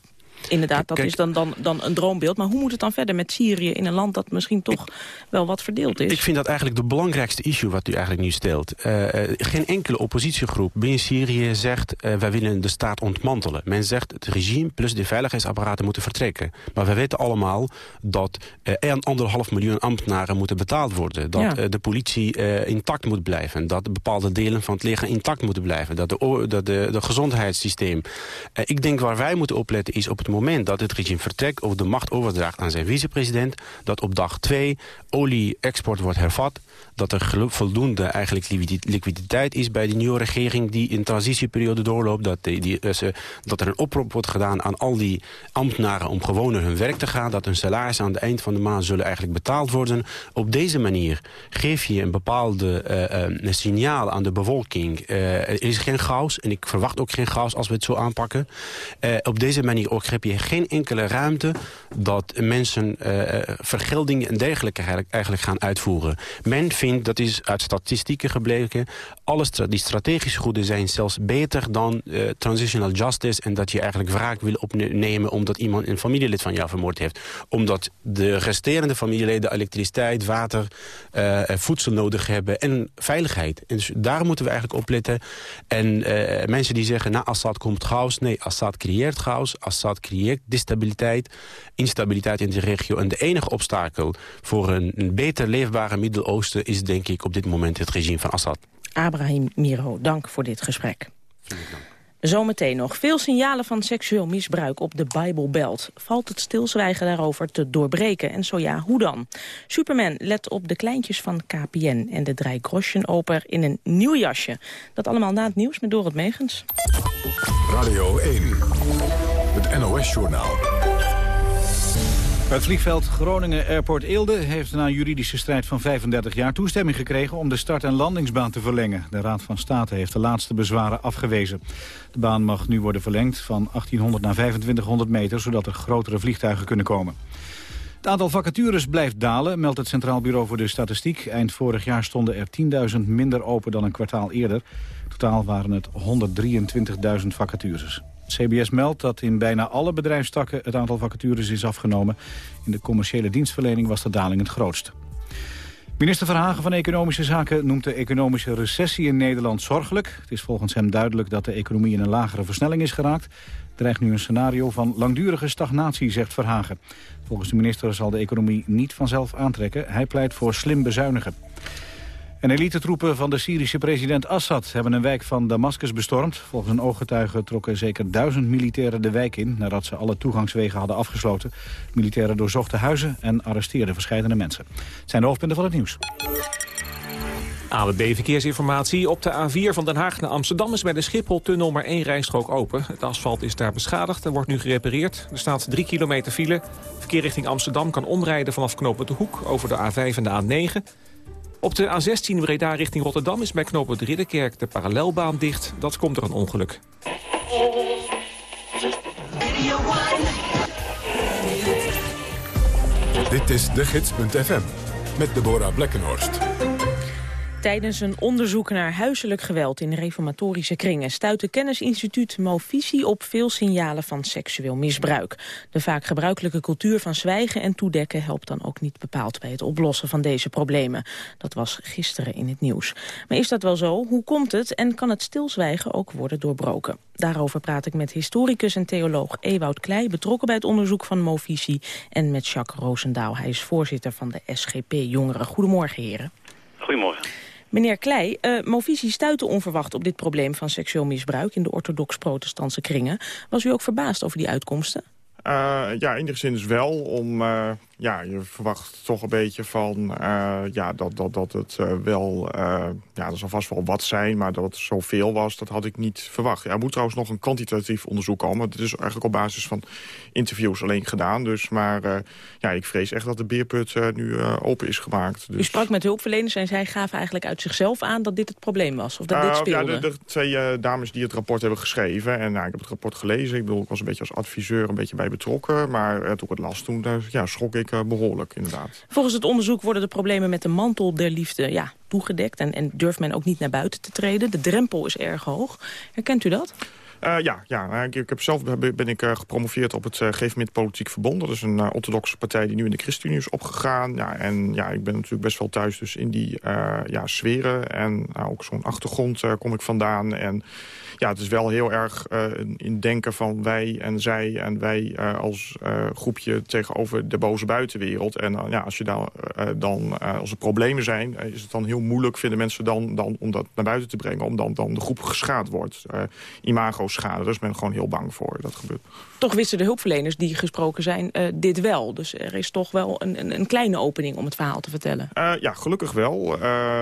Inderdaad, dat Kijk- is dan, dan, dan een droombeeld. Maar hoe moet het dan verder met Syrië in een land dat misschien toch wel wat verdeeld is? Ik vind dat eigenlijk de belangrijkste issue wat u eigenlijk nu stelt. Eh, eh, geen enkele oppositiegroep binnen Syrië zegt... eh, wij willen de staat ontmantelen. Men zegt het regime plus de veiligheidsapparaten moeten vertrekken. Maar we weten allemaal dat eh, anderhalf miljoen ambtenaren moeten betaald worden. Dat Ja. de politie intact moet blijven. Dat bepaalde delen van het leger intact moeten blijven. Dat de, dat de, de gezondheidssysteem. Ik denk waar wij moeten opletten is op het moment dat het regime vertrekt... of de macht overdraagt aan zijn vicepresident... dat op dag twee olie-export wordt hervat... dat er voldoende eigenlijk liquidi- liquiditeit is bij de nieuwe regering... die in transitieperiode doorloopt. Dat, eh, dat er een oproep wordt gedaan aan al die ambtenaren... om gewoon naar hun werk te gaan. Dat hun salaris aan het eind van de maand zullen eigenlijk betaald worden. Op deze manier geef je een bepaalde een signaal aan de bevolking. Er is geen chaos en ik verwacht ook geen chaos als we het zo aanpakken. Op deze manier ook heb je geen enkele ruimte dat mensen eh, eh, vergeldingen en dergelijke eigenlijk, gaan uitvoeren. Men vindt, dat is uit statistieken gebleken, alle stra die strategische goeden zijn zelfs beter dan eh, transitional justice en dat je eigenlijk wraak wil opnemen omdat iemand een familielid van jou vermoord heeft. Omdat de resterende familieleden elektriciteit, water, voedsel nodig hebben en veiligheid. En dus daar moeten we eigenlijk op letten. En mensen die zeggen, na Assad komt chaos. Nee, Assad creëert chaos. Assad creëert destabiliteit, instabiliteit in de regio. En de enige obstakel voor een, een beter leefbare Midden-Oosten... is denk ik op dit moment het regime van Assad. Abraham Miro, dank voor dit gesprek. Zometeen nog veel signalen van seksueel misbruik op de Bijbelbelt. Valt het stilzwijgen daarover te doorbreken? En zo ja, hoe dan? Superman let op de kleintjes van KPN... en de Drei Groschen-oper in een nieuw jasje. Dat allemaal na het nieuws met Dorot Megens. Radio 1, het NOS-journaal. Het vliegveld Groningen Airport Eelde heeft na een juridische strijd van 35 jaar toestemming gekregen om de start- en landingsbaan te verlengen. De Raad van State heeft de laatste bezwaren afgewezen. De baan mag nu worden verlengd van 1800 naar 2500 meter, zodat er grotere vliegtuigen kunnen komen. Het aantal vacatures blijft dalen, meldt het Centraal Bureau voor de Statistiek. Eind vorig jaar stonden er 10.000 minder open dan een kwartaal eerder. Totaal waren het 123.000 vacatures. CBS meldt dat in bijna alle bedrijfstakken het aantal vacatures is afgenomen. In de commerciële dienstverlening was de daling het grootst. Minister Verhagen van Economische Zaken noemt de economische recessie in Nederland zorgelijk. Het is volgens hem duidelijk dat de economie in een lagere versnelling is geraakt. Er dreigt nu een scenario van langdurige stagnatie, zegt Verhagen. Volgens de minister zal de economie niet vanzelf aantrekken. Hij pleit voor slim bezuinigen. En elitetroepen van de Syrische president Assad hebben een wijk van Damascus bestormd. Volgens een ooggetuige trokken zeker duizend militairen de wijk in... nadat ze alle toegangswegen hadden afgesloten. Militairen doorzochten huizen en arresteerden verschillende mensen. Het zijn de hoofdpunten van het nieuws. AWB Verkeersinformatie. Op de A4 van Den Haag naar Amsterdam is bij de Schiphol-tunnel maar één rijstrook open. Het asfalt is daar beschadigd en wordt nu gerepareerd. Er staat 3 kilometer file. Verkeer richting Amsterdam kan omrijden vanaf knooppunt De Hoek over de A5 en de A9. Op de A16 Breda richting Rotterdam is bij knooppunt Ridderkerk de parallelbaan dicht. Dat komt door een ongeluk. Dit is de gids.fm met Deborah Blekkenhorst. Tijdens een onderzoek naar huiselijk geweld in reformatorische kringen... stuit kennisinstituut Movisie op veel signalen van seksueel misbruik. De vaak gebruikelijke cultuur van zwijgen en toedekken... helpt dan ook niet bepaald bij het oplossen van deze problemen. Dat was gisteren in het nieuws. Maar is dat wel zo? Hoe komt het? En kan het stilzwijgen ook worden doorbroken? Daarover praat ik met historicus en theoloog Ewout Klei... betrokken bij het onderzoek van Movisie... en met Jacques Roosendaal. Hij is voorzitter van de SGP Jongeren. Goedemorgen, heren. Goedemorgen. Meneer Klei, uh, Movisie stuitte onverwacht op dit probleem van seksueel misbruik in de orthodox-protestantse kringen. Was u ook verbaasd over die uitkomsten? Uh, ja, enigszins wel, om, uh, ja, je verwacht toch een beetje van uh, ja, dat, dat, dat het uh, wel... Uh, ja, er zal vast wel wat zijn, maar dat het zoveel was, dat had ik niet verwacht. Ja, er moet trouwens nog een kwantitatief onderzoek komen. Dat is eigenlijk op basis van interviews alleen gedaan. Dus, maar ja, ik vrees echt dat de beerput nu open is gemaakt. Dus... U sprak met hulpverleners en zij gaven eigenlijk uit zichzelf aan dat dit het probleem was? Of dat dit speelde? Ja, de, de twee dames die het rapport hebben geschreven. En nou, ik heb het rapport gelezen. Ik bedoel, ik was een beetje als adviseur een beetje bij betrokken. Maar toen ik het las, toen ja, schrok ik behoorlijk, inderdaad. Volgens het onderzoek worden de problemen met de mantel der liefde ja, toegedekt... En, en durft men ook niet naar buiten te treden. De drempel is erg hoog. Herkent u dat? Uh, ja, ja. Ik, ik, heb zelf ben ik uh, gepromoveerd op het uh, Politiek Verbond. Dat is een orthodoxe partij die nu in de ChristenUnie is opgegaan. Ja, en ja, ik ben natuurlijk best wel thuis dus in die ja, sferen. En nou, ook zo'n achtergrond kom ik vandaan. En ja, het is wel heel erg in denken van wij en zij en wij als groepje tegenover de boze buitenwereld. En ja, als, je dan, dan, als er problemen zijn, is het dan heel moeilijk, vinden mensen dan, dan om dat naar buiten te brengen. Omdat dan de groep geschaad wordt. Imago-schade, daar men gewoon heel bang voor dat gebeurt. Toch wisten de hulpverleners die gesproken zijn dit wel. Dus er is toch wel een, een, een kleine opening om het verhaal te vertellen. ja, gelukkig wel.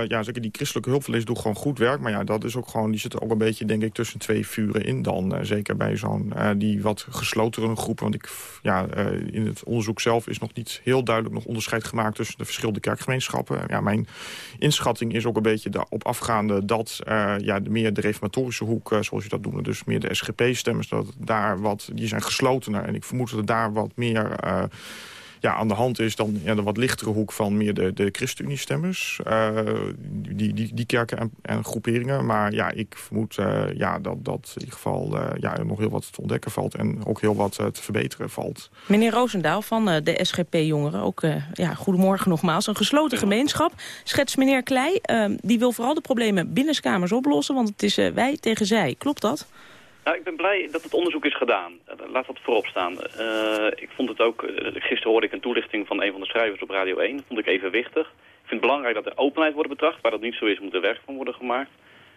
ja, zeker die christelijke hulpverleners doen gewoon goed werk. Maar ja, dat is ook gewoon, die zitten ook een beetje, denk ik, tussen twee vuren in dan. Zeker bij zo'n die wat geslotenere groep. Want ik, ja, in het onderzoek zelf is nog niet heel duidelijk nog onderscheid gemaakt tussen de verschillende kerkgemeenschappen. Ja, mijn inschatting is ook een beetje daarop afgaande dat ja, meer de reformatorische hoek, zoals je dat noemde, dus meer de SGP-stemmers, dat daar wat, die zijn geslotener. En ik vermoed dat daar wat meer ja, aan de hand is dan ja, de wat lichtere hoek van meer de, de ChristenUnie-stemmers. Uh, die, die, die kerken en, en, groeperingen. Maar ja, ik vermoed uh, ja, dat, dat in ieder geval uh, ja, nog heel wat te ontdekken valt. En ook heel wat te verbeteren valt. Meneer Roosendaal van de SGP-jongeren. Ook ja, goedemorgen nogmaals. Een gesloten gemeenschap. Schets meneer Klei. die wil vooral de problemen binnenskamers oplossen. Want het is wij tegen zij. Klopt dat? Nou, ik ben blij dat het onderzoek is gedaan. Eh, laat dat voorop staan. Uh, ik vond het ook, uh, gisteren hoorde ik een toelichting van een van de schrijvers op Radio 1. Dat vond ik evenwichtig. Ik vind het belangrijk dat er openheid wordt betracht. Waar dat niet zo is, moet er werk van worden gemaakt.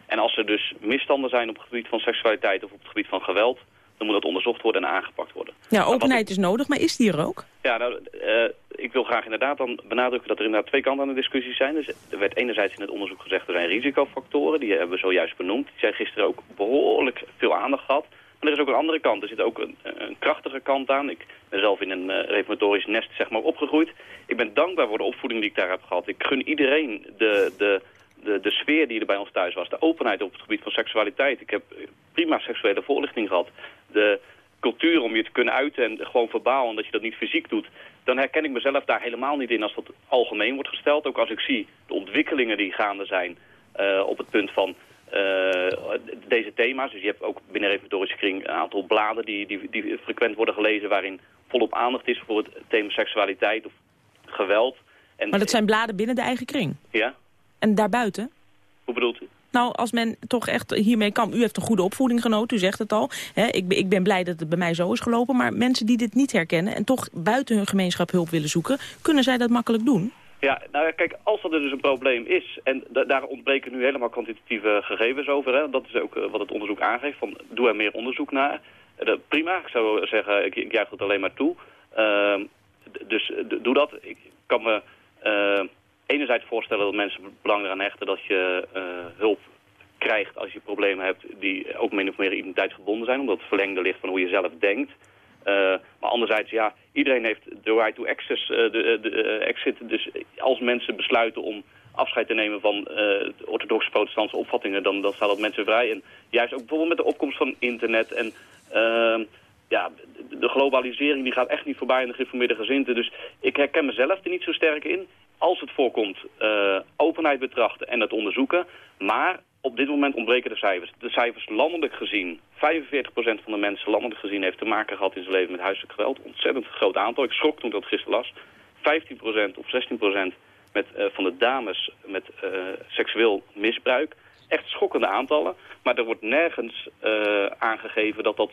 En als er dus misstanden zijn op het gebied van seksualiteit of op het gebied van geweld dan moet dat onderzocht worden en aangepakt worden. Ja, openheid is nodig, maar is die er ook? Ja, nou, uh, ik wil graag inderdaad dan benadrukken dat er inderdaad twee kanten aan de discussie zijn. Dus er werd enerzijds in het onderzoek gezegd, er zijn risicofactoren, die hebben we zojuist benoemd. Die zijn gisteren ook behoorlijk veel aandacht gehad. Maar er is ook een andere kant. Er zit ook een, een krachtige kant aan. Ik ben zelf in een uh, reformatorisch nest zeg maar, opgegroeid. Ik ben dankbaar voor de opvoeding die ik daar heb gehad. Ik gun iedereen de, de, de, de sfeer die er bij ons thuis was. De openheid op het gebied van seksualiteit. Ik heb prima seksuele voorlichting gehad de cultuur om je te kunnen uiten en gewoon verbaal en dat je dat niet fysiek doet, dan herken ik mezelf daar helemaal niet in als dat algemeen wordt gesteld. Ook als ik zie de ontwikkelingen die gaande zijn uh, op het punt van uh, deze thema's. Dus je hebt ook binnen reformatorische kring een aantal bladen die, die, die frequent worden gelezen waarin volop aandacht is voor het thema seksualiteit of geweld. En, maar dat zijn bladen binnen de eigen kring? Ja. En daarbuiten? Hoe bedoelt u? Nou, als men toch echt hiermee kan... U heeft een goede opvoeding genoten, u zegt het al. Hè, ik, ik ben blij dat het bij mij zo is gelopen. Maar mensen die dit niet herkennen en toch buiten hun gemeenschap hulp willen zoeken... kunnen zij dat makkelijk doen? Ja, nou kijk, als dat er dus een probleem is... en daar ontbreken nu helemaal kwantitatieve gegevens over... Hè, dat is ook eh, wat het onderzoek aangeeft, van doe er meer onderzoek naar. Uh, prima, ik zou zeggen, ik, ik juich het alleen maar toe. Ehm, dus doe dat. Ik kan me enerzijds voorstellen dat mensen belang eraan hechten dat je uh, hulp krijgt als je problemen hebt die ook min of meer identiteitsgebonden zijn, omdat het verlengde ligt van hoe je zelf denkt. Uh, maar anderzijds, ja, iedereen heeft de right to access, uh, de, de exit. Dus als mensen besluiten om afscheid te nemen van orthodoxe protestantse opvattingen, dan, dan staat dat mensen vrij. En juist ook bijvoorbeeld met de opkomst van internet en ehm, ja, de globalisering die gaat echt niet voorbij in de gereformeerde gezinten. Dus ik herken mezelf er niet zo sterk in als het voorkomt, uh, openheid betrachten en dat onderzoeken. Maar op dit moment ontbreken de cijfers. De cijfers landelijk gezien, 45% van de mensen landelijk gezien heeft te maken gehad in zijn leven met huiselijk geweld. Ontzettend groot aantal. Ik schrok toen ik dat gisteren las. 15% of 16% met, uh, van de dames met uh, seksueel misbruik. Echt schokkende aantallen. Maar er wordt nergens aangegeven dat dat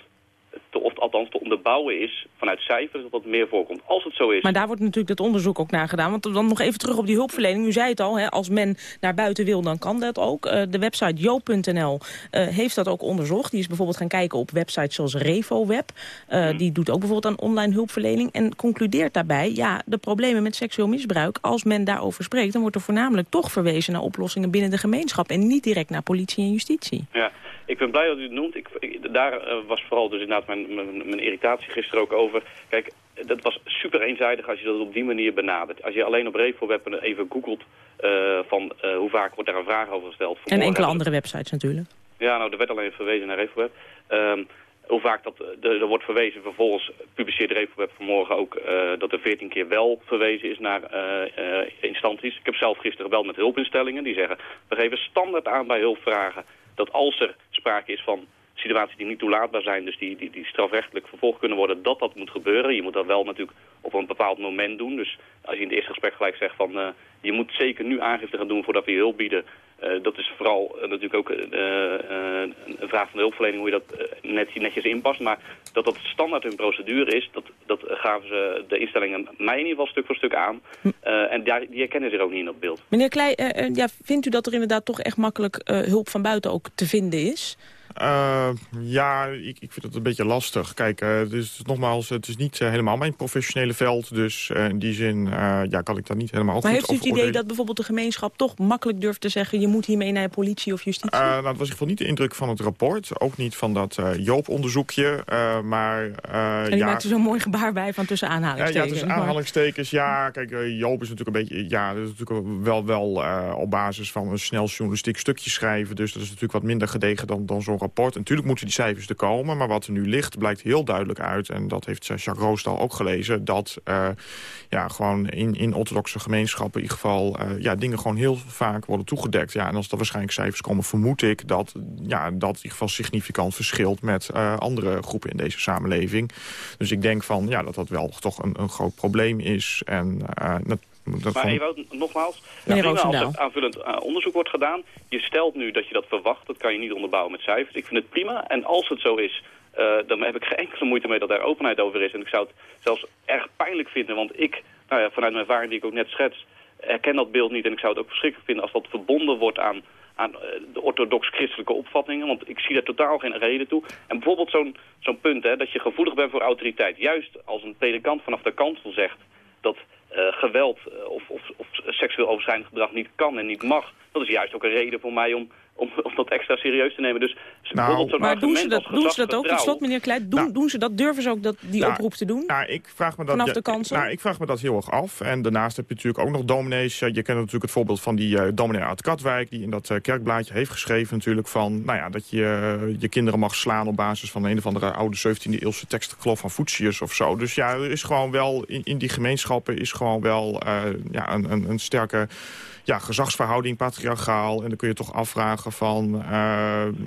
te, of althans te onderbouwen is vanuit cijfers dat dat meer voorkomt. Als het zo is... Maar daar wordt natuurlijk het onderzoek ook naar gedaan. Want dan nog even terug op die hulpverlening. U zei het al, hè, als men naar buiten wil, dan kan dat ook. Uh, de website jo.nl uh, heeft dat ook onderzocht. Die is bijvoorbeeld gaan kijken op websites zoals RevoWeb. Uh, hmm. Die doet ook bijvoorbeeld aan online hulpverlening. En concludeert daarbij, ja, de problemen met seksueel misbruik... als men daarover spreekt, dan wordt er voornamelijk toch verwezen naar oplossingen binnen de gemeenschap. En niet direct naar politie en justitie. Ja. Ik ben blij dat u het noemt. Ik, daar uh, was vooral dus inderdaad mijn, mijn, mijn, irritatie gisteren ook over. Kijk, dat was super eenzijdig als je dat op die manier benadert. Als je alleen op RefoWeb even googelt uh, van uh, hoe vaak wordt daar een vraag over gesteld. En enkele andere websites natuurlijk. Ja, nou, er werd alleen verwezen naar RefoWeb. Um, hoe vaak dat er, wordt verwezen, vervolgens publiceert RefoWeb vanmorgen ook uh, dat er veertien keer wel verwezen is naar uh, instanties. Ik heb zelf gisteren gebeld met hulpinstellingen die zeggen, we geven standaard aan bij hulpvragen dat als er sprake is van situaties die niet toelaatbaar zijn, dus die, die, die strafrechtelijk vervolgd kunnen worden, dat dat moet gebeuren. Je moet dat wel natuurlijk op een bepaald moment doen. Dus als je in het eerste gesprek gelijk zegt van, uh, je moet zeker nu aangifte gaan doen voordat we je hulp bieden, uh, dat is vooral uh, natuurlijk ook een vraag van de hulpverlening hoe je dat net, netjes inpast. Maar dat dat standaard hun procedure is, dat, dat gaven ze de instellingen mij in ieder geval stuk voor stuk aan. en daar, die herkennen zich ook niet in dat beeld. Meneer Kleij, ja, vindt u dat er inderdaad toch echt makkelijk hulp van buiten ook te vinden is? Uh, ja, ik, ik vind het een beetje lastig. Kijk, uh, dus nogmaals, het is niet uh, helemaal mijn professionele veld. Dus in die zin ja, kan ik daar niet helemaal maar heeft u het idee dat bijvoorbeeld de gemeenschap toch makkelijk durft te zeggen... je moet hiermee naar de politie of justitie? nou, dat was in ieder geval niet de indruk van het rapport. Ook niet van dat Joop-onderzoekje. maar, en u ja, maakt er zo'n mooi gebaar bij van tussen aanhalingstekens. ja, tussen aanhalingstekens. Ja, kijk, Joop is natuurlijk een beetje... Ja, dat is natuurlijk wel, wel op basis van een snel journalistiek stukje schrijven. Dus dat is natuurlijk wat minder gedegen dan, dan zo'n rapport. natuurlijk moeten die cijfers er komen, maar wat er nu ligt blijkt heel duidelijk uit... en dat heeft Jacques Roostal ook gelezen... dat uh, ja, gewoon in, in orthodoxe gemeenschappen in ieder geval... Uh, ja, dingen gewoon heel vaak worden toegedekt. Ja, en als er waarschijnlijk cijfers komen, vermoed ik dat ja, dat in ieder geval significant verschilt... met uh, andere groepen in deze samenleving. Dus ik denk van, ja, dat dat wel toch een, een groot probleem is. En dat maar even nogmaals, ja. prima als er aanvullend uh, onderzoek wordt gedaan. Je stelt nu dat je dat verwacht, dat kan je niet onderbouwen met cijfers. Ik vind het prima en als het zo is, uh, dan heb ik geen enkele moeite mee dat er openheid over is. En ik zou het zelfs erg pijnlijk vinden, want ik, nou ja, vanuit mijn ervaring die ik ook net schets, herken dat beeld niet. En ik zou het ook verschrikkelijk vinden als dat verbonden wordt aan aan eh, de orthodox-christelijke opvattingen. Want ik zie daar totaal geen reden toe. En bijvoorbeeld zo'n zo'n punt, hè, dat je gevoelig bent voor autoriteit. Juist als een predikant vanaf de kansel zegt dat geweld uh, of, of, of, seksueel overschrijdend gedrag niet kan en niet mag. Dat is juist ook een reden voor mij om, om, om dat extra serieus te nemen. Dus nou, maar doen ze dat, doen ze dat ook? Tot slot, meneer Kleit, doen, nou, doen ze dat? Durven ze ook dat, die nou, oproep te doen? Nou, ik vraag me dat, Vanaf de kansen? Nou, ik vraag me dat heel erg af. En daarnaast heb je natuurlijk ook nog dominees. Je kent natuurlijk het voorbeeld van die uh, dominee uit Katwijk... die in dat uh, kerkblaadje heeft geschreven natuurlijk van... Nou ja, dat je uh, je kinderen mag slaan op basis van een of andere oude 17e eeuwse tekst... geloof van Voetsius of zo. Dus ja, er is gewoon wel in, in die gemeenschappen... is gewoon wel ja, een, een, een sterke ja, gezagsverhouding, patriarchaal. En dan kun je toch afvragen van... Uh,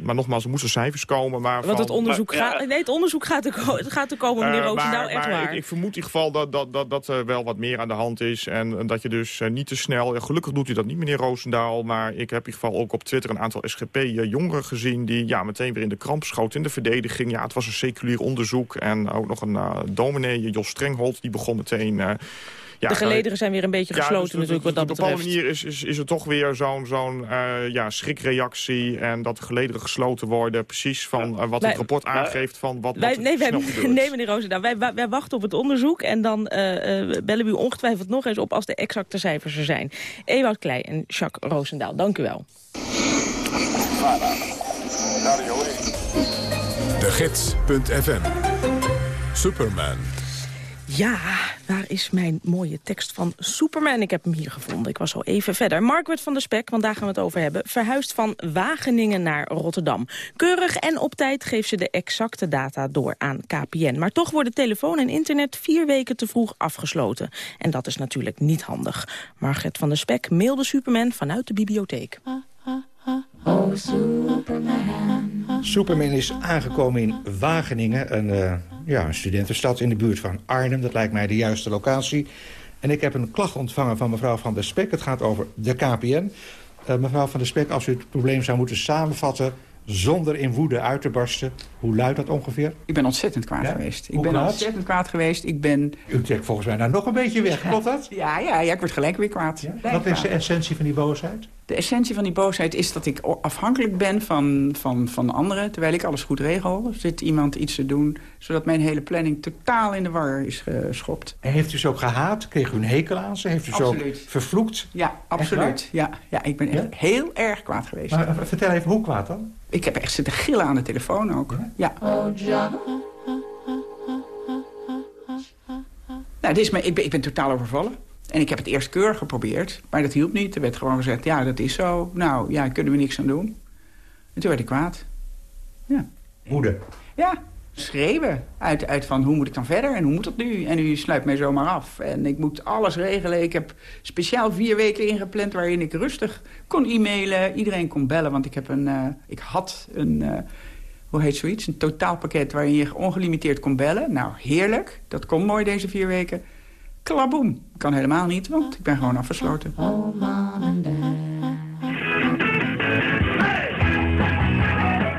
maar nogmaals, er moeten cijfers komen. Maar Want het onderzoek, gaat, nee, het onderzoek gaat er, gaat er komen, meneer uh, Roosendaal, echt waar. Ik, ik, vermoed in ieder geval dat, dat, dat, dat er wel wat meer aan de hand is. En dat je dus uh, niet te snel... Gelukkig doet u dat niet, meneer Roosendaal. Maar ik heb in ieder geval ook op Twitter een aantal SGP-jongeren gezien... die ja, meteen weer in de kramp schoten in de verdediging. Ja, het was een seculier onderzoek. En ook nog een dominee, Jos Strenghold, die begon meteen ja, de gelederen zijn weer een beetje gesloten dus natuurlijk wat dat betreft. Op een manier is, is, is er toch weer zo'n zo'n uh, ja, schrikreactie... en dat de gelederen gesloten worden. Precies van uh, wat wij, het rapport aangeeft van wat, wij, wat nee, wij, nee, meneer Roosendaal, wij, wij wachten op het onderzoek... en dan uh, bellen we u ongetwijfeld nog eens op als de exacte cijfers er zijn. Ewout Kleij en Jacques Roosendaal, dank u wel. De Gids.fm Superman ja, waar is mijn mooie tekst van Superman? Ik heb hem hier gevonden. Ik was al even verder. Margaret van der Spek, want daar gaan we het over hebben... verhuist van Wageningen naar Rotterdam. Keurig en op tijd geeft ze de exacte data door aan KPN. Maar toch worden telefoon en internet vier weken te vroeg afgesloten. En dat is natuurlijk niet handig. Margaret van der Spek mailde Superman vanuit de bibliotheek. Oh, Superman. Superman is aangekomen in Wageningen, een... Uh ja, een studentenstad in de buurt van Arnhem. Dat lijkt mij de juiste locatie. En ik heb een klacht ontvangen van mevrouw Van der Spek. Het gaat over de KPN. Uh, mevrouw Van der Spek, als u het probleem zou moeten samenvatten... zonder in woede uit te barsten... Hoe luidt dat ongeveer? Ik ben ontzettend kwaad Ja? geweest. Ik Hoe ben kwaad? ontzettend kwaad geweest. Ik ben... U trekt volgens mij nou nog een beetje weg, klopt dat? Ja, ja, ja, ik word gelijk weer kwaad. Wat is de essentie van die boosheid? De essentie van die boosheid is dat ik afhankelijk ben van, van, van anderen... terwijl ik alles goed regel. Zit iemand iets te doen... zodat mijn hele planning totaal in de war is geschopt. En heeft u ze ook gehaat? Kreeg u een hekel aan ze? Heeft u ze ook Absoluut. vervloekt? Ja, absoluut. Ja, ja, ik ben echt heel erg kwaad geweest. Maar eh, vertel even hoe kwaad dan? Ik heb echt zitten gillen aan de telefoon ook. Ja. Nou, dit is mijn, ik, ben, ik ben totaal overvallen. En ik heb het eerst keurig geprobeerd, maar dat hielp niet. Er werd gewoon gezegd, ja, dat is zo. Nou, ja, kunnen we niks aan doen. En toen werd ik kwaad. Woede. Ja, schreeuwen. Uit, uit van, hoe moet ik dan verder en hoe moet dat nu? En u sluit mij zomaar af. En ik moet alles regelen. Ik heb speciaal vier weken ingepland waarin ik rustig kon e-mailen. Iedereen kon bellen, want ik, heb een, eh, ik had een... eh, hoe heet zoiets? Een totaalpakket waarin je ongelimiteerd kon bellen. Nou, heerlijk. Dat kon mooi deze vier weken. Klaboem. Kan helemaal niet, want ik ben gewoon afgesloten.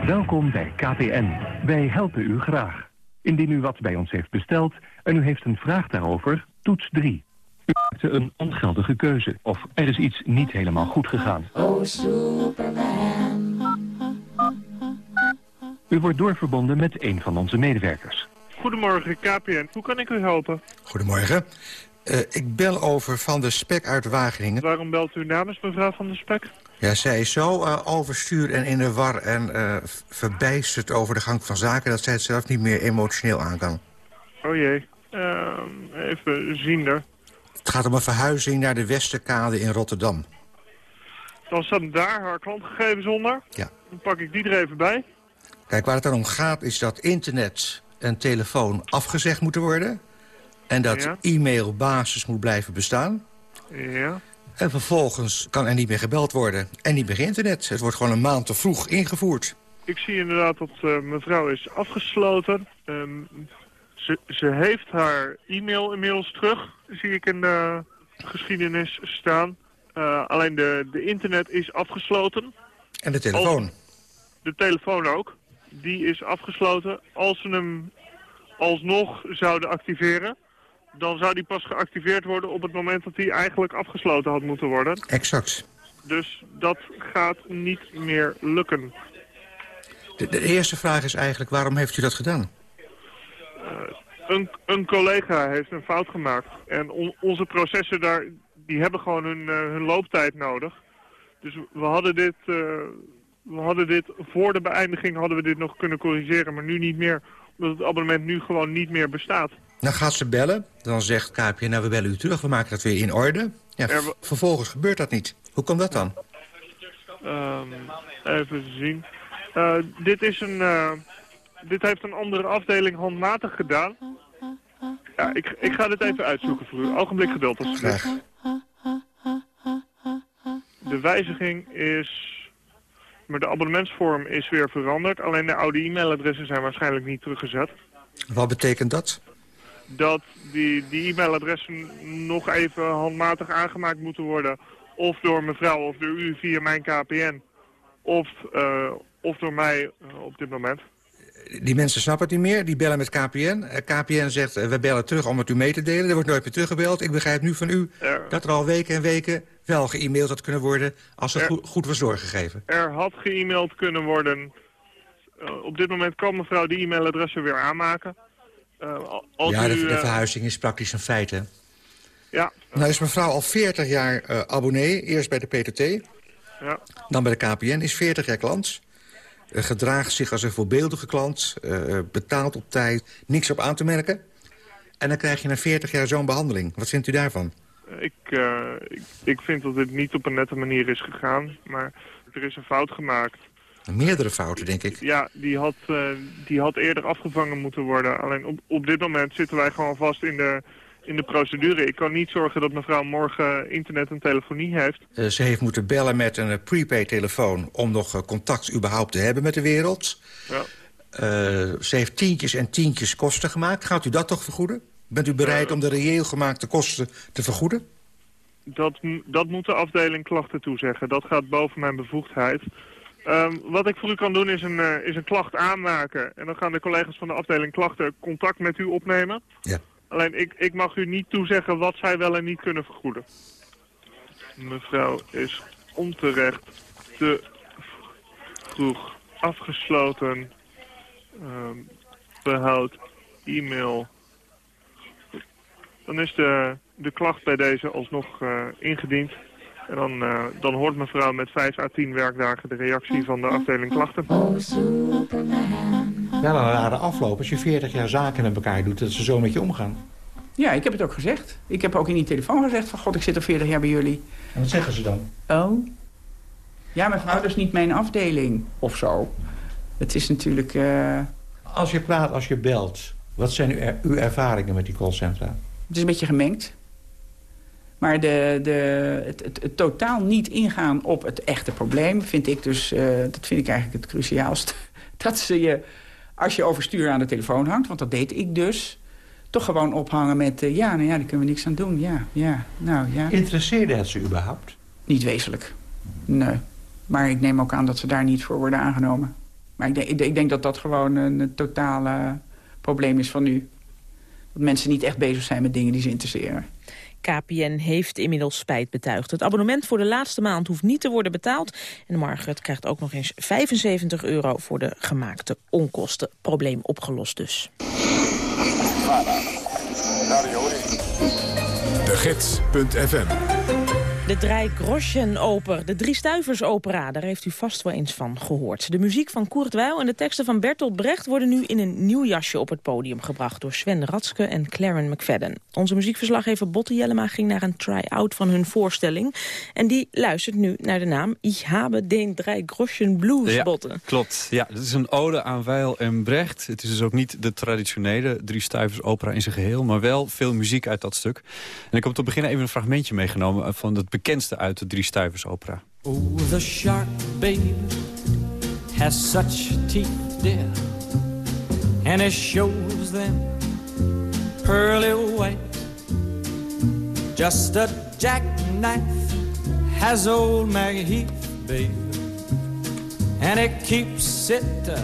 Welkom bij KPN. Wij helpen u graag. Indien u wat bij ons heeft besteld en u heeft een vraag daarover, toets 3. U maakte een ongeldige keuze of er is iets niet helemaal goed gegaan. Oh, Superman. U wordt doorverbonden met een van onze medewerkers. Goedemorgen, KPN. Hoe kan ik u helpen? Goedemorgen. Eh, ik bel over Van de Spek uit Wageningen. Waarom belt u namens mevrouw Van der Spek? Ja, zij is zo eh, overstuur en in de war en eh, verbijsterd over de gang van zaken... dat zij het zelf niet meer emotioneel aan kan. Oh jee. Ehm, even zien er. Het gaat om een verhuizing naar de Westerkade in Rotterdam. Dan staan daar haar klantgegevens onder. Ja. Dan pak ik die er even bij. Kijk, waar het dan om gaat is dat internet en telefoon afgezegd moeten worden... en dat Ja. e-mailbasis moet blijven bestaan. Ja. En vervolgens kan er niet meer gebeld worden en niet meer geïnternet. Het wordt gewoon een maand te vroeg ingevoerd. Ik zie inderdaad dat eh, mevrouw is afgesloten. Ehm, ze, ze heeft haar e-mail inmiddels terug, zie ik in de geschiedenis staan. Eh, alleen de, de internet is afgesloten. En de telefoon. De telefoon ook. Die is afgesloten. Als ze hem alsnog zouden activeren, dan zou die pas geactiveerd worden op het moment dat hij eigenlijk afgesloten had moeten worden. Exact. Dus dat gaat niet meer lukken. De, de eerste vraag is eigenlijk, waarom heeft u dat gedaan? Een, een collega heeft een fout gemaakt. En on- onze processen daar, die hebben gewoon hun, eh, hun looptijd nodig. Dus we hadden dit, eh, we hadden dit voor de beëindiging hadden we dit nog kunnen corrigeren, maar nu niet meer. Omdat het abonnement nu gewoon niet meer bestaat. Dan gaat ze bellen, dan zegt KPN, nou we bellen u terug, we maken dat weer in orde. Ja, Er vervolgens gebeurt dat niet. Hoe komt dat dan? Ehm, even zien. Eh, dit is een, eh, dit heeft een andere afdeling handmatig gedaan. Ja, ik, ik ga dit even uitzoeken voor u. Ogenblik geduld alsjeblieft. Graag. De wijziging is... Maar de abonnementsvorm is weer veranderd. Alleen de oude e-mailadressen zijn waarschijnlijk niet teruggezet. Wat betekent dat? Dat die, die e-mailadressen nog even handmatig aangemaakt moeten worden. Of door mevrouw of door u via mijn KPN. Of, eh, of door mij eh, op dit moment. Die mensen snappen het niet meer, die bellen met KPN. Eh, KPN zegt, we bellen terug om het u mee te delen. Er wordt nooit meer teruggebeld. Ik begrijp nu van u dat er al weken en weken wel ge-mailed had kunnen worden... als het Er- goed, goed was doorgegeven. Er had ge-mailed kunnen worden. Op dit moment kan mevrouw die e-mailadressen weer aanmaken. Eh, als ja, de, u, de eh, verhuizing is praktisch een feit, hè? Ja, Nou is mevrouw al 40 jaar eh, abonnee. Eerst bij de PTT, ja. dan bij de KPN. Is 40 jaar klant. Eh, gedraagt zich als een voorbeeldige klant. eh, betaalt op tijd. Niks op aan te merken. En dan krijg je na 40 jaar zo'n behandeling. Wat vindt u daarvan? Ik, eh, ik, ik vind dat dit niet op een nette manier is gegaan. Maar er is een fout gemaakt. Meerdere fouten, denk ik. Ja, die had, eh, die had eerder afgevangen moeten worden. Alleen op, op dit moment zitten wij gewoon vast in de, in de procedure. Ik kan niet zorgen dat mevrouw morgen internet en telefonie heeft. Eh, ze heeft moeten bellen met een eh, prepaid-telefoon... om nog eh, contact überhaupt te hebben met de wereld. Ja. Ze heeft tientjes en tientjes kosten gemaakt. Gaat u dat toch vergoeden? Bent u bereid om de reëel gemaakte kosten te vergoeden? Dat, dat moet de afdeling klachten toezeggen. Dat gaat boven mijn bevoegdheid. Ehm, wat ik voor u kan doen is een, eh, is een klacht aanmaken. En dan gaan de collega's van de afdeling klachten contact met u opnemen. Ja. Alleen ik, ik mag u niet toezeggen wat zij wel en niet kunnen vergoeden. Mevrouw is onterecht te vroeg afgesloten. Ehm, behoud e-mail. Dan is de, de klacht bij deze alsnog uh, ingediend. En dan, uh, dan hoort mevrouw met 5 à 10 werkdagen de reactie van de afdeling klachten. Wel een rare afloop als je 40 jaar zaken met elkaar doet, dat ze zo met je omgaan. Ja, ik heb het ook gezegd. Ik heb ook in die telefoon gezegd van... God, ik zit al 40 jaar bij jullie. En wat zeggen ze dan? Oh. Ja, mevrouw, dat is niet mijn afdeling. Of zo. Het is natuurlijk... Uh... Als je praat, als je belt... Wat zijn uw, er uw ervaringen met die callcentra? Het is een beetje gemengd. Maar de, de, het, het, het, totaal niet ingaan op het echte probleem... vind ik dus, uh, dat vind ik eigenlijk het cruciaalste. Dat ze je, als je overstuur aan de telefoon hangt... want dat deed ik dus toch gewoon ophangen met... Uh, ja, nou ja, daar kunnen we niks aan doen. Ja, ja, nou ja. Interesseerde het ze überhaupt? Niet wezenlijk. Nee. Maar ik neem ook aan dat ze daar niet voor worden aangenomen. Maar ik denk, ik denk dat dat gewoon een totale probleem is van nu. Dat mensen niet echt bezig zijn met dingen die ze interesseren. KPN heeft inmiddels spijt betuigd. Het abonnement voor de laatste maand hoeft niet te worden betaald. En Margaret krijgt ook nog eens 75 euro voor de gemaakte onkosten. Probleem opgelost dus. De de Drei Groschen Oper, de Drie Stuivers Opera, daar heeft u vast wel eens van gehoord. De muziek van Kurt Weill en de teksten van Bertolt Brecht worden nu in een nieuw jasje op het podium gebracht door Sven Ratske en Claren McFadden. Onze muziekverslaggever Botte Jellema ging naar een try-out van hun voorstelling en die luistert nu naar de naam Ich habe den Drei Groschen Blues, ja, Botte. Klopt, ja, het is een ode aan Weill en Brecht. Het is dus ook niet de traditionele Drie Stuivers Opera in zijn geheel, maar wel veel muziek uit dat stuk. En ik heb te beginnen even een fragmentje meegenomen van het bekendste uit de Drie Stuivers opera. Oh, the shark, babe, has such teeth, dear. And it shows them pearly white. Just a jackknife has old Maggie Heath, babe. And it keeps it uh,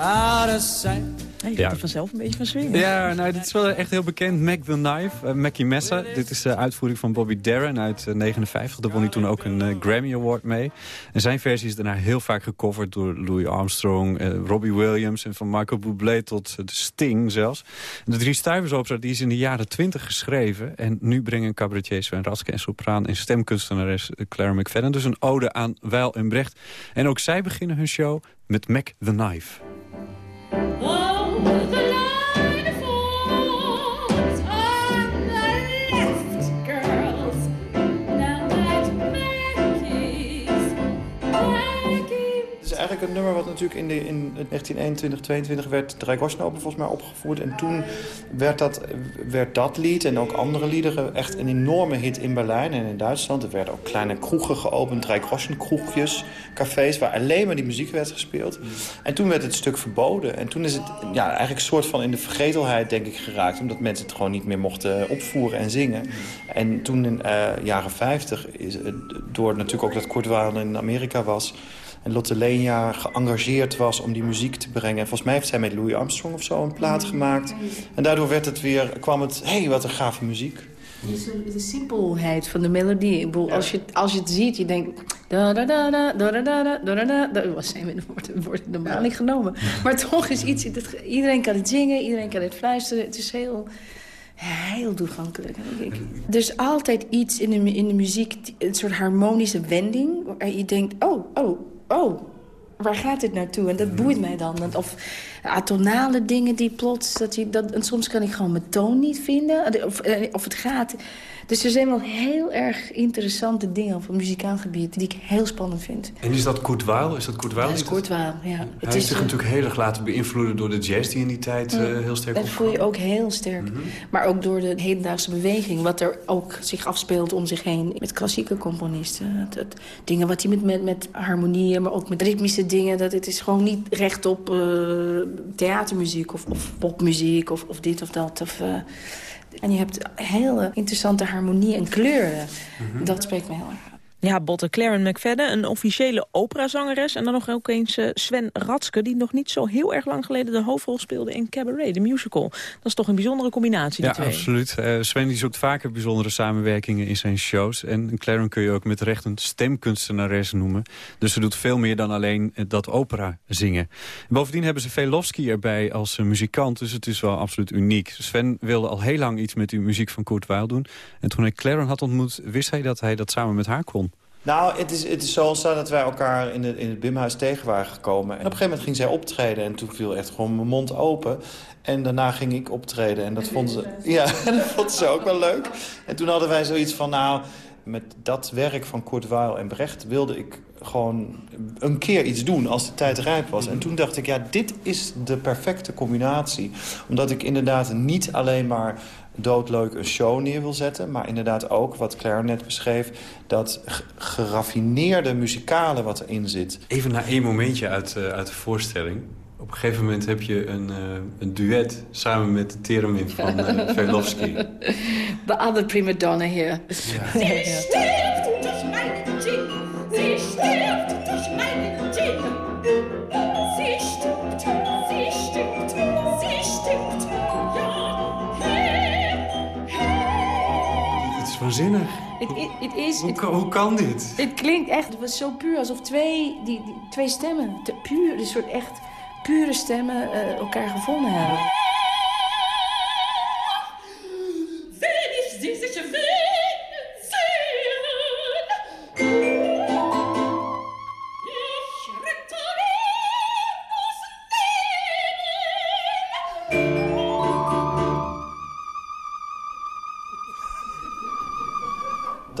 out of sight. Je ja. er vanzelf een beetje van swingen. Ja, nou, dit is wel echt heel bekend. Mac the Knife, uh, Mackie Messa. Dit is de uitvoering van Bobby Darin uit uh, 59. Daar won hij toen ook een uh, Grammy Award mee. En zijn versie is daarna heel vaak gecoverd door Louis Armstrong, Robbie Williams... en van Michael Bublé tot de Sting zelfs. De Drie Stuivers opera die is in de jaren 20 geschreven. En nu brengen cabaretiers Sven Raske en sopraan... en stemkunstenares Claire McFadden dus een ode aan Weil en Brecht. En ook zij beginnen hun show met Mac the Knife. 我的。Eigenlijk een nummer wat natuurlijk in, de, in 1921, 22 werd Dragosnopen volgens mij opgevoerd. En toen werd dat, werd dat lied en ook andere liederen echt een enorme hit in Berlijn en in Duitsland. Er werden ook kleine kroegen geopend, kroegjes, cafés, waar alleen maar die muziek werd gespeeld. En toen werd het stuk verboden. En toen is het ja, eigenlijk een soort van in de vergetelheid, denk ik, geraakt. Omdat mensen het gewoon niet meer mochten opvoeren en zingen. En toen in uh, jaren 50, is, door natuurlijk ook dat Kurt in Amerika was... En Lotte Leenja geëngageerd was om die muziek te brengen. En volgens mij heeft zij met Louis Armstrong of zo een plaat gemaakt. En daardoor werd het weer, kwam het, hé, hey, wat een gave muziek. De simpelheid van de melodie. Ik bedoel, als, je, als je het ziet, je denkt... Da, da, da, da, da, da, da, da, da, da. Was wordt, wordt normaal niet genomen. Maar toch is iets... iedereen kan het zingen, iedereen kan het fluisteren. Het is heel heel toegankelijk. Dus altijd iets in de, in de muziek, een soort harmonische wending... waar je denkt, oh, oh, oh, waar gaat dit naartoe? En dat boeit mij dan. Of atonale dingen die plots... Dat je, dat, en soms kan ik gewoon mijn toon niet vinden. Of, eh, of het gaat... Dus er zijn wel heel erg interessante dingen op het muzikaal gebied... die ik heel spannend vind. En is dat Kurt Weill? Is dat Kurt Weill? Dat is Kurt Weill, ja. Hij het is zich natuurlijk heel erg laten beïnvloeden door de jazz... die in die tijd uh, heel sterk Dat voel je ook heel sterk. Mm -hmm. Maar ook door de hedendaagse beweging... wat er ook zich afspeelt om zich heen met klassieke componisten. Het, het, dingen wat hij met, met, met harmonieën, maar ook met ritmische dingen... dat het is gewoon niet rechtop uh, theatermuziek of, of popmuziek of, of dit of dat... Of, uh, en je hebt hele interessante harmonie en kleuren. Mm -hmm. Dat spreekt me heel erg aan. Ja, Botte Claren McFadden, een officiële operazangeres... en dan nog ook eens eh, Sven Ratske... die nog niet zo heel erg lang geleden de hoofdrol speelde in Cabaret, de musical. Dat is toch een bijzondere combinatie, die Ja, twee. absoluut. Eh, Sven die zoekt vaker bijzondere samenwerkingen in zijn shows. En Claren kun je ook met recht een stemkunstenares noemen. Dus ze doet veel meer dan alleen eh, dat opera zingen. En bovendien hebben ze Velofsky erbij als muzikant. Dus het is wel absoluut uniek. Sven wilde al heel lang iets met die muziek van Kurt Weill doen. En toen hij Claren had ontmoet, wist hij dat hij dat samen met haar kon. Nou, het is, het is zo ontstaan dat wij elkaar in, de, in het Bimhuis tegen waren gekomen. En op een gegeven moment ging zij optreden en toen viel echt gewoon mijn mond open. En daarna ging ik optreden en dat vonden ze, ja, dat vonden ze ook wel leuk. En toen hadden wij zoiets van, nou, met dat werk van Kurt Weill en Brecht wilde ik gewoon een keer iets doen als de tijd rijp was. En toen dacht ik, ja, dit is de perfecte combinatie. Omdat ik inderdaad niet alleen maar doodleuk een show neer wil zetten... maar inderdaad ook, wat Claire net beschreef... dat geraffineerde muzikale wat erin zit. Even naar één momentje uit, eh, uit de voorstelling. Op een gegeven moment heb je een, eh, een duet samen met de theremin van eh Velofsky. The other prima donna here. Ja, ja. Het is Hoe, kan- hoe kan dit? het klinkt echt, het was zo puur, alsof twee, die, die, twee stemmen, te, puur, een soort echt pure stemmen eh, elkaar gevonden hebben.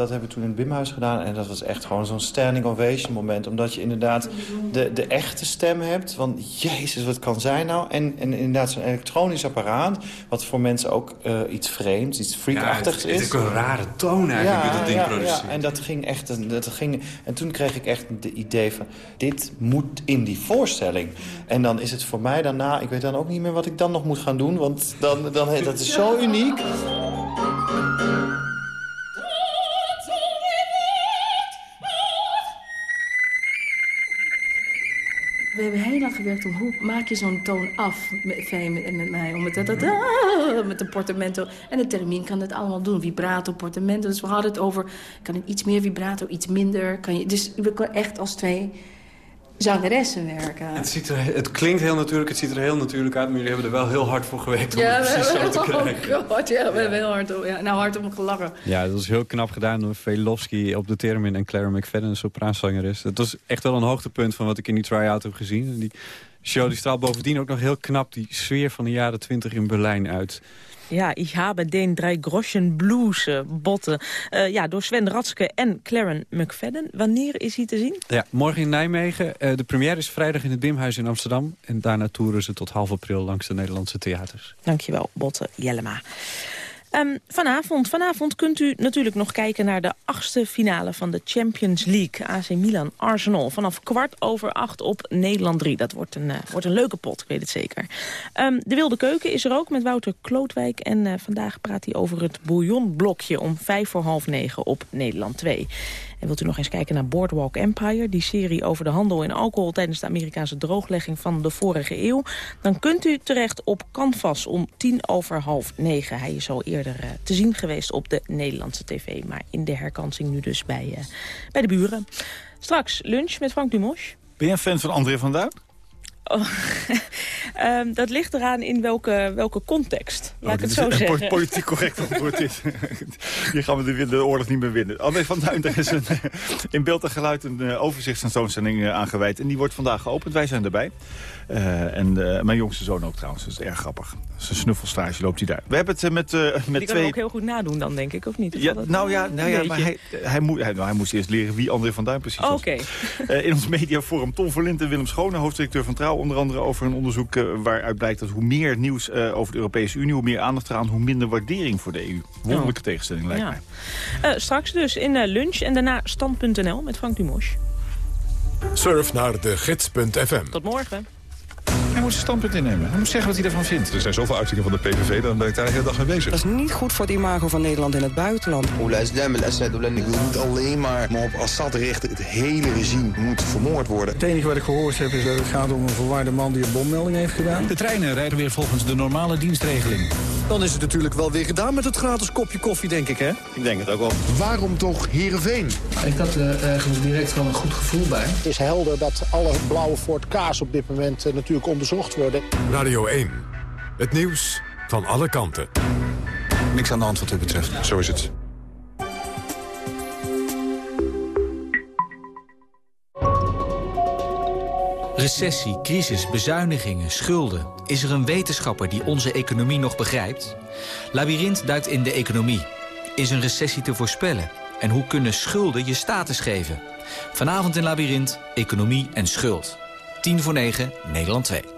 Dat hebben we toen in het Bimhuis gedaan. En dat was echt gewoon zo'n standing ovation moment. Omdat je inderdaad de, de echte stem hebt. Van, jezus, wat kan zij nou? En, en inderdaad zo'n elektronisch apparaat. Wat voor mensen ook eh, iets vreemds, iets freakachtigs Ja, het- het is. is ook een rare toon eigenlijk met dat ding ja, produceert. ja, en dat ging echt... Dat ging, en toen kreeg ik echt het idee van... Dit moet in die voorstelling. En dan is het voor mij daarna... Ik weet dan ook niet meer wat ik dan nog moet gaan doen. Want dan, dan, dat is zo uniek. We hebben heel lang gewerkt om hoe maak je zo'n toon af met, en met mij. Om het, dat, dat, ah, met de portamento. En de termijn kan het allemaal doen. Vibrato, portamento. Dus we hadden het over, kan het iets meer vibrato, iets minder. Kan je, dus we kunnen echt als twee zangeressen werken. Het, ziet er, het klinkt heel natuurlijk, het ziet er heel natuurlijk uit... maar jullie hebben er wel heel hard voor gewerkt om ja, het we precies zo te krijgen. oh God, ja, we hebben heel hard, om- ja, nou, hard om gelachen. Ja, dat was heel knap gedaan door Velofsky op de theremin en Clara McFadden, een sopraanzangeres. Dat was echt wel een hoogtepunt van wat ik in die try-out heb gezien. En die show die straalt bovendien ook nog heel knap die sfeer van de jaren twintig in Berlijn uit. Ja, ich habe den drei Groschen Blues, eh, botten. Eh, ja, door Sven Ratske en Claren McFadden. Wanneer is hij te zien? Ja, morgen in Nijmegen. Eh, de première is vrijdag in het Bimhuis in Amsterdam. En daarna toeren ze tot half april langs de Nederlandse theaters. Dankjewel, Botte Jellema. Ehm, vanavond, vanavond kunt u natuurlijk nog kijken naar de achtste finale van de Champions League. AC Milan Arsenal. Vanaf kwart over acht op Nederland 3. Dat wordt een, eh, wordt een leuke pot, ik weet het zeker. Ehm, de Wilde Keuken is er ook met Wouter Klootwijk. En eh, vandaag praat hij over het bouillonblokje om vijf voor half negen op Nederland 2. En wilt u nog eens kijken naar Boardwalk Empire... die serie over de handel in alcohol... tijdens de Amerikaanse drooglegging van de vorige eeuw... dan kunt u terecht op Canvas om tien over half negen. Hij is al eerder eh, te zien geweest op de Nederlandse tv... maar in de herkansing nu dus bij, eh, bij de buren. Straks lunch met Frank Dumos. Ben jij een fan van André van? Oh, ehm, dat ligt eraan in welke, welke context. Laat ik Oh, het dit zo is po- zeggen. politiek correct antwoord dit. Hier gaan we de, de oorlog niet meer winnen. André van Duin, er is een, eh, in beeld en geluid een uh, overzichtstentoonstelling uh, aangeweid. En die wordt vandaag geopend. Wij zijn erbij. Uh, en uh, mijn jongste zoon ook trouwens. Dat is erg grappig. Zijn snuffelstage loopt hij daar. We hebben het uh, met, uh, met Die kan twee... ook heel goed nadoen dan, denk ik, of niet? Of Ja, nou ja, nou ja maar hij, hij, moet, hij, nou, hij moest eerst leren wie André van Duin precies was. Oh, Oké. Okay. in ons mediaforum Tom Verlint en Willem Schone, hoofddirecteur van Trouw... onder andere over een onderzoek waaruit blijkt dat hoe meer nieuws over de Europese Unie... hoe meer aandacht eraan, hoe minder waardering voor de EU. Wonderlijke oh. tegenstelling lijkt ja. mij. straks dus in lunch en daarna stand.nl met Frank Dumos. Surf naar de gids.fm. Tot morgen. Moet zijn standpunt innemen. Hij moet zeggen wat hij ervan vindt. Er zijn zoveel uitingen van de PVV, dan ben ik daar de hele dag mee bezig. Dat is niet goed voor het imago van Nederland in het buitenland. Je wil niet alleen maar, maar op Assad richten. Het hele regime moet vermoord worden. Het enige wat ik gehoord heb is dat het gaat om een verwaarde man die een bommelding heeft gedaan. De treinen rijden weer volgens de normale dienstregeling. Dan is het natuurlijk wel weer gedaan met het gratis kopje koffie, denk ik, hè? Ik denk het ook wel. Waarom toch Heerenveen? Ik had er ergens direct wel een goed gevoel bij. Het is helder dat alle blauwe Ford Ka's op dit moment eh, natuurlijk onderzocht worden. Radio 1. Het nieuws van alle kanten. Niks aan de hand wat u betreft. Zo is het. Recessie, crisis, bezuinigingen, schulden. Is er een wetenschapper die onze economie nog begrijpt? Labyrinth duikt in de economie. Is een recessie te voorspellen? En hoe kunnen schulden je status geven? Vanavond in Labyrinth, economie en schuld. 10 voor 9, Nederland 2.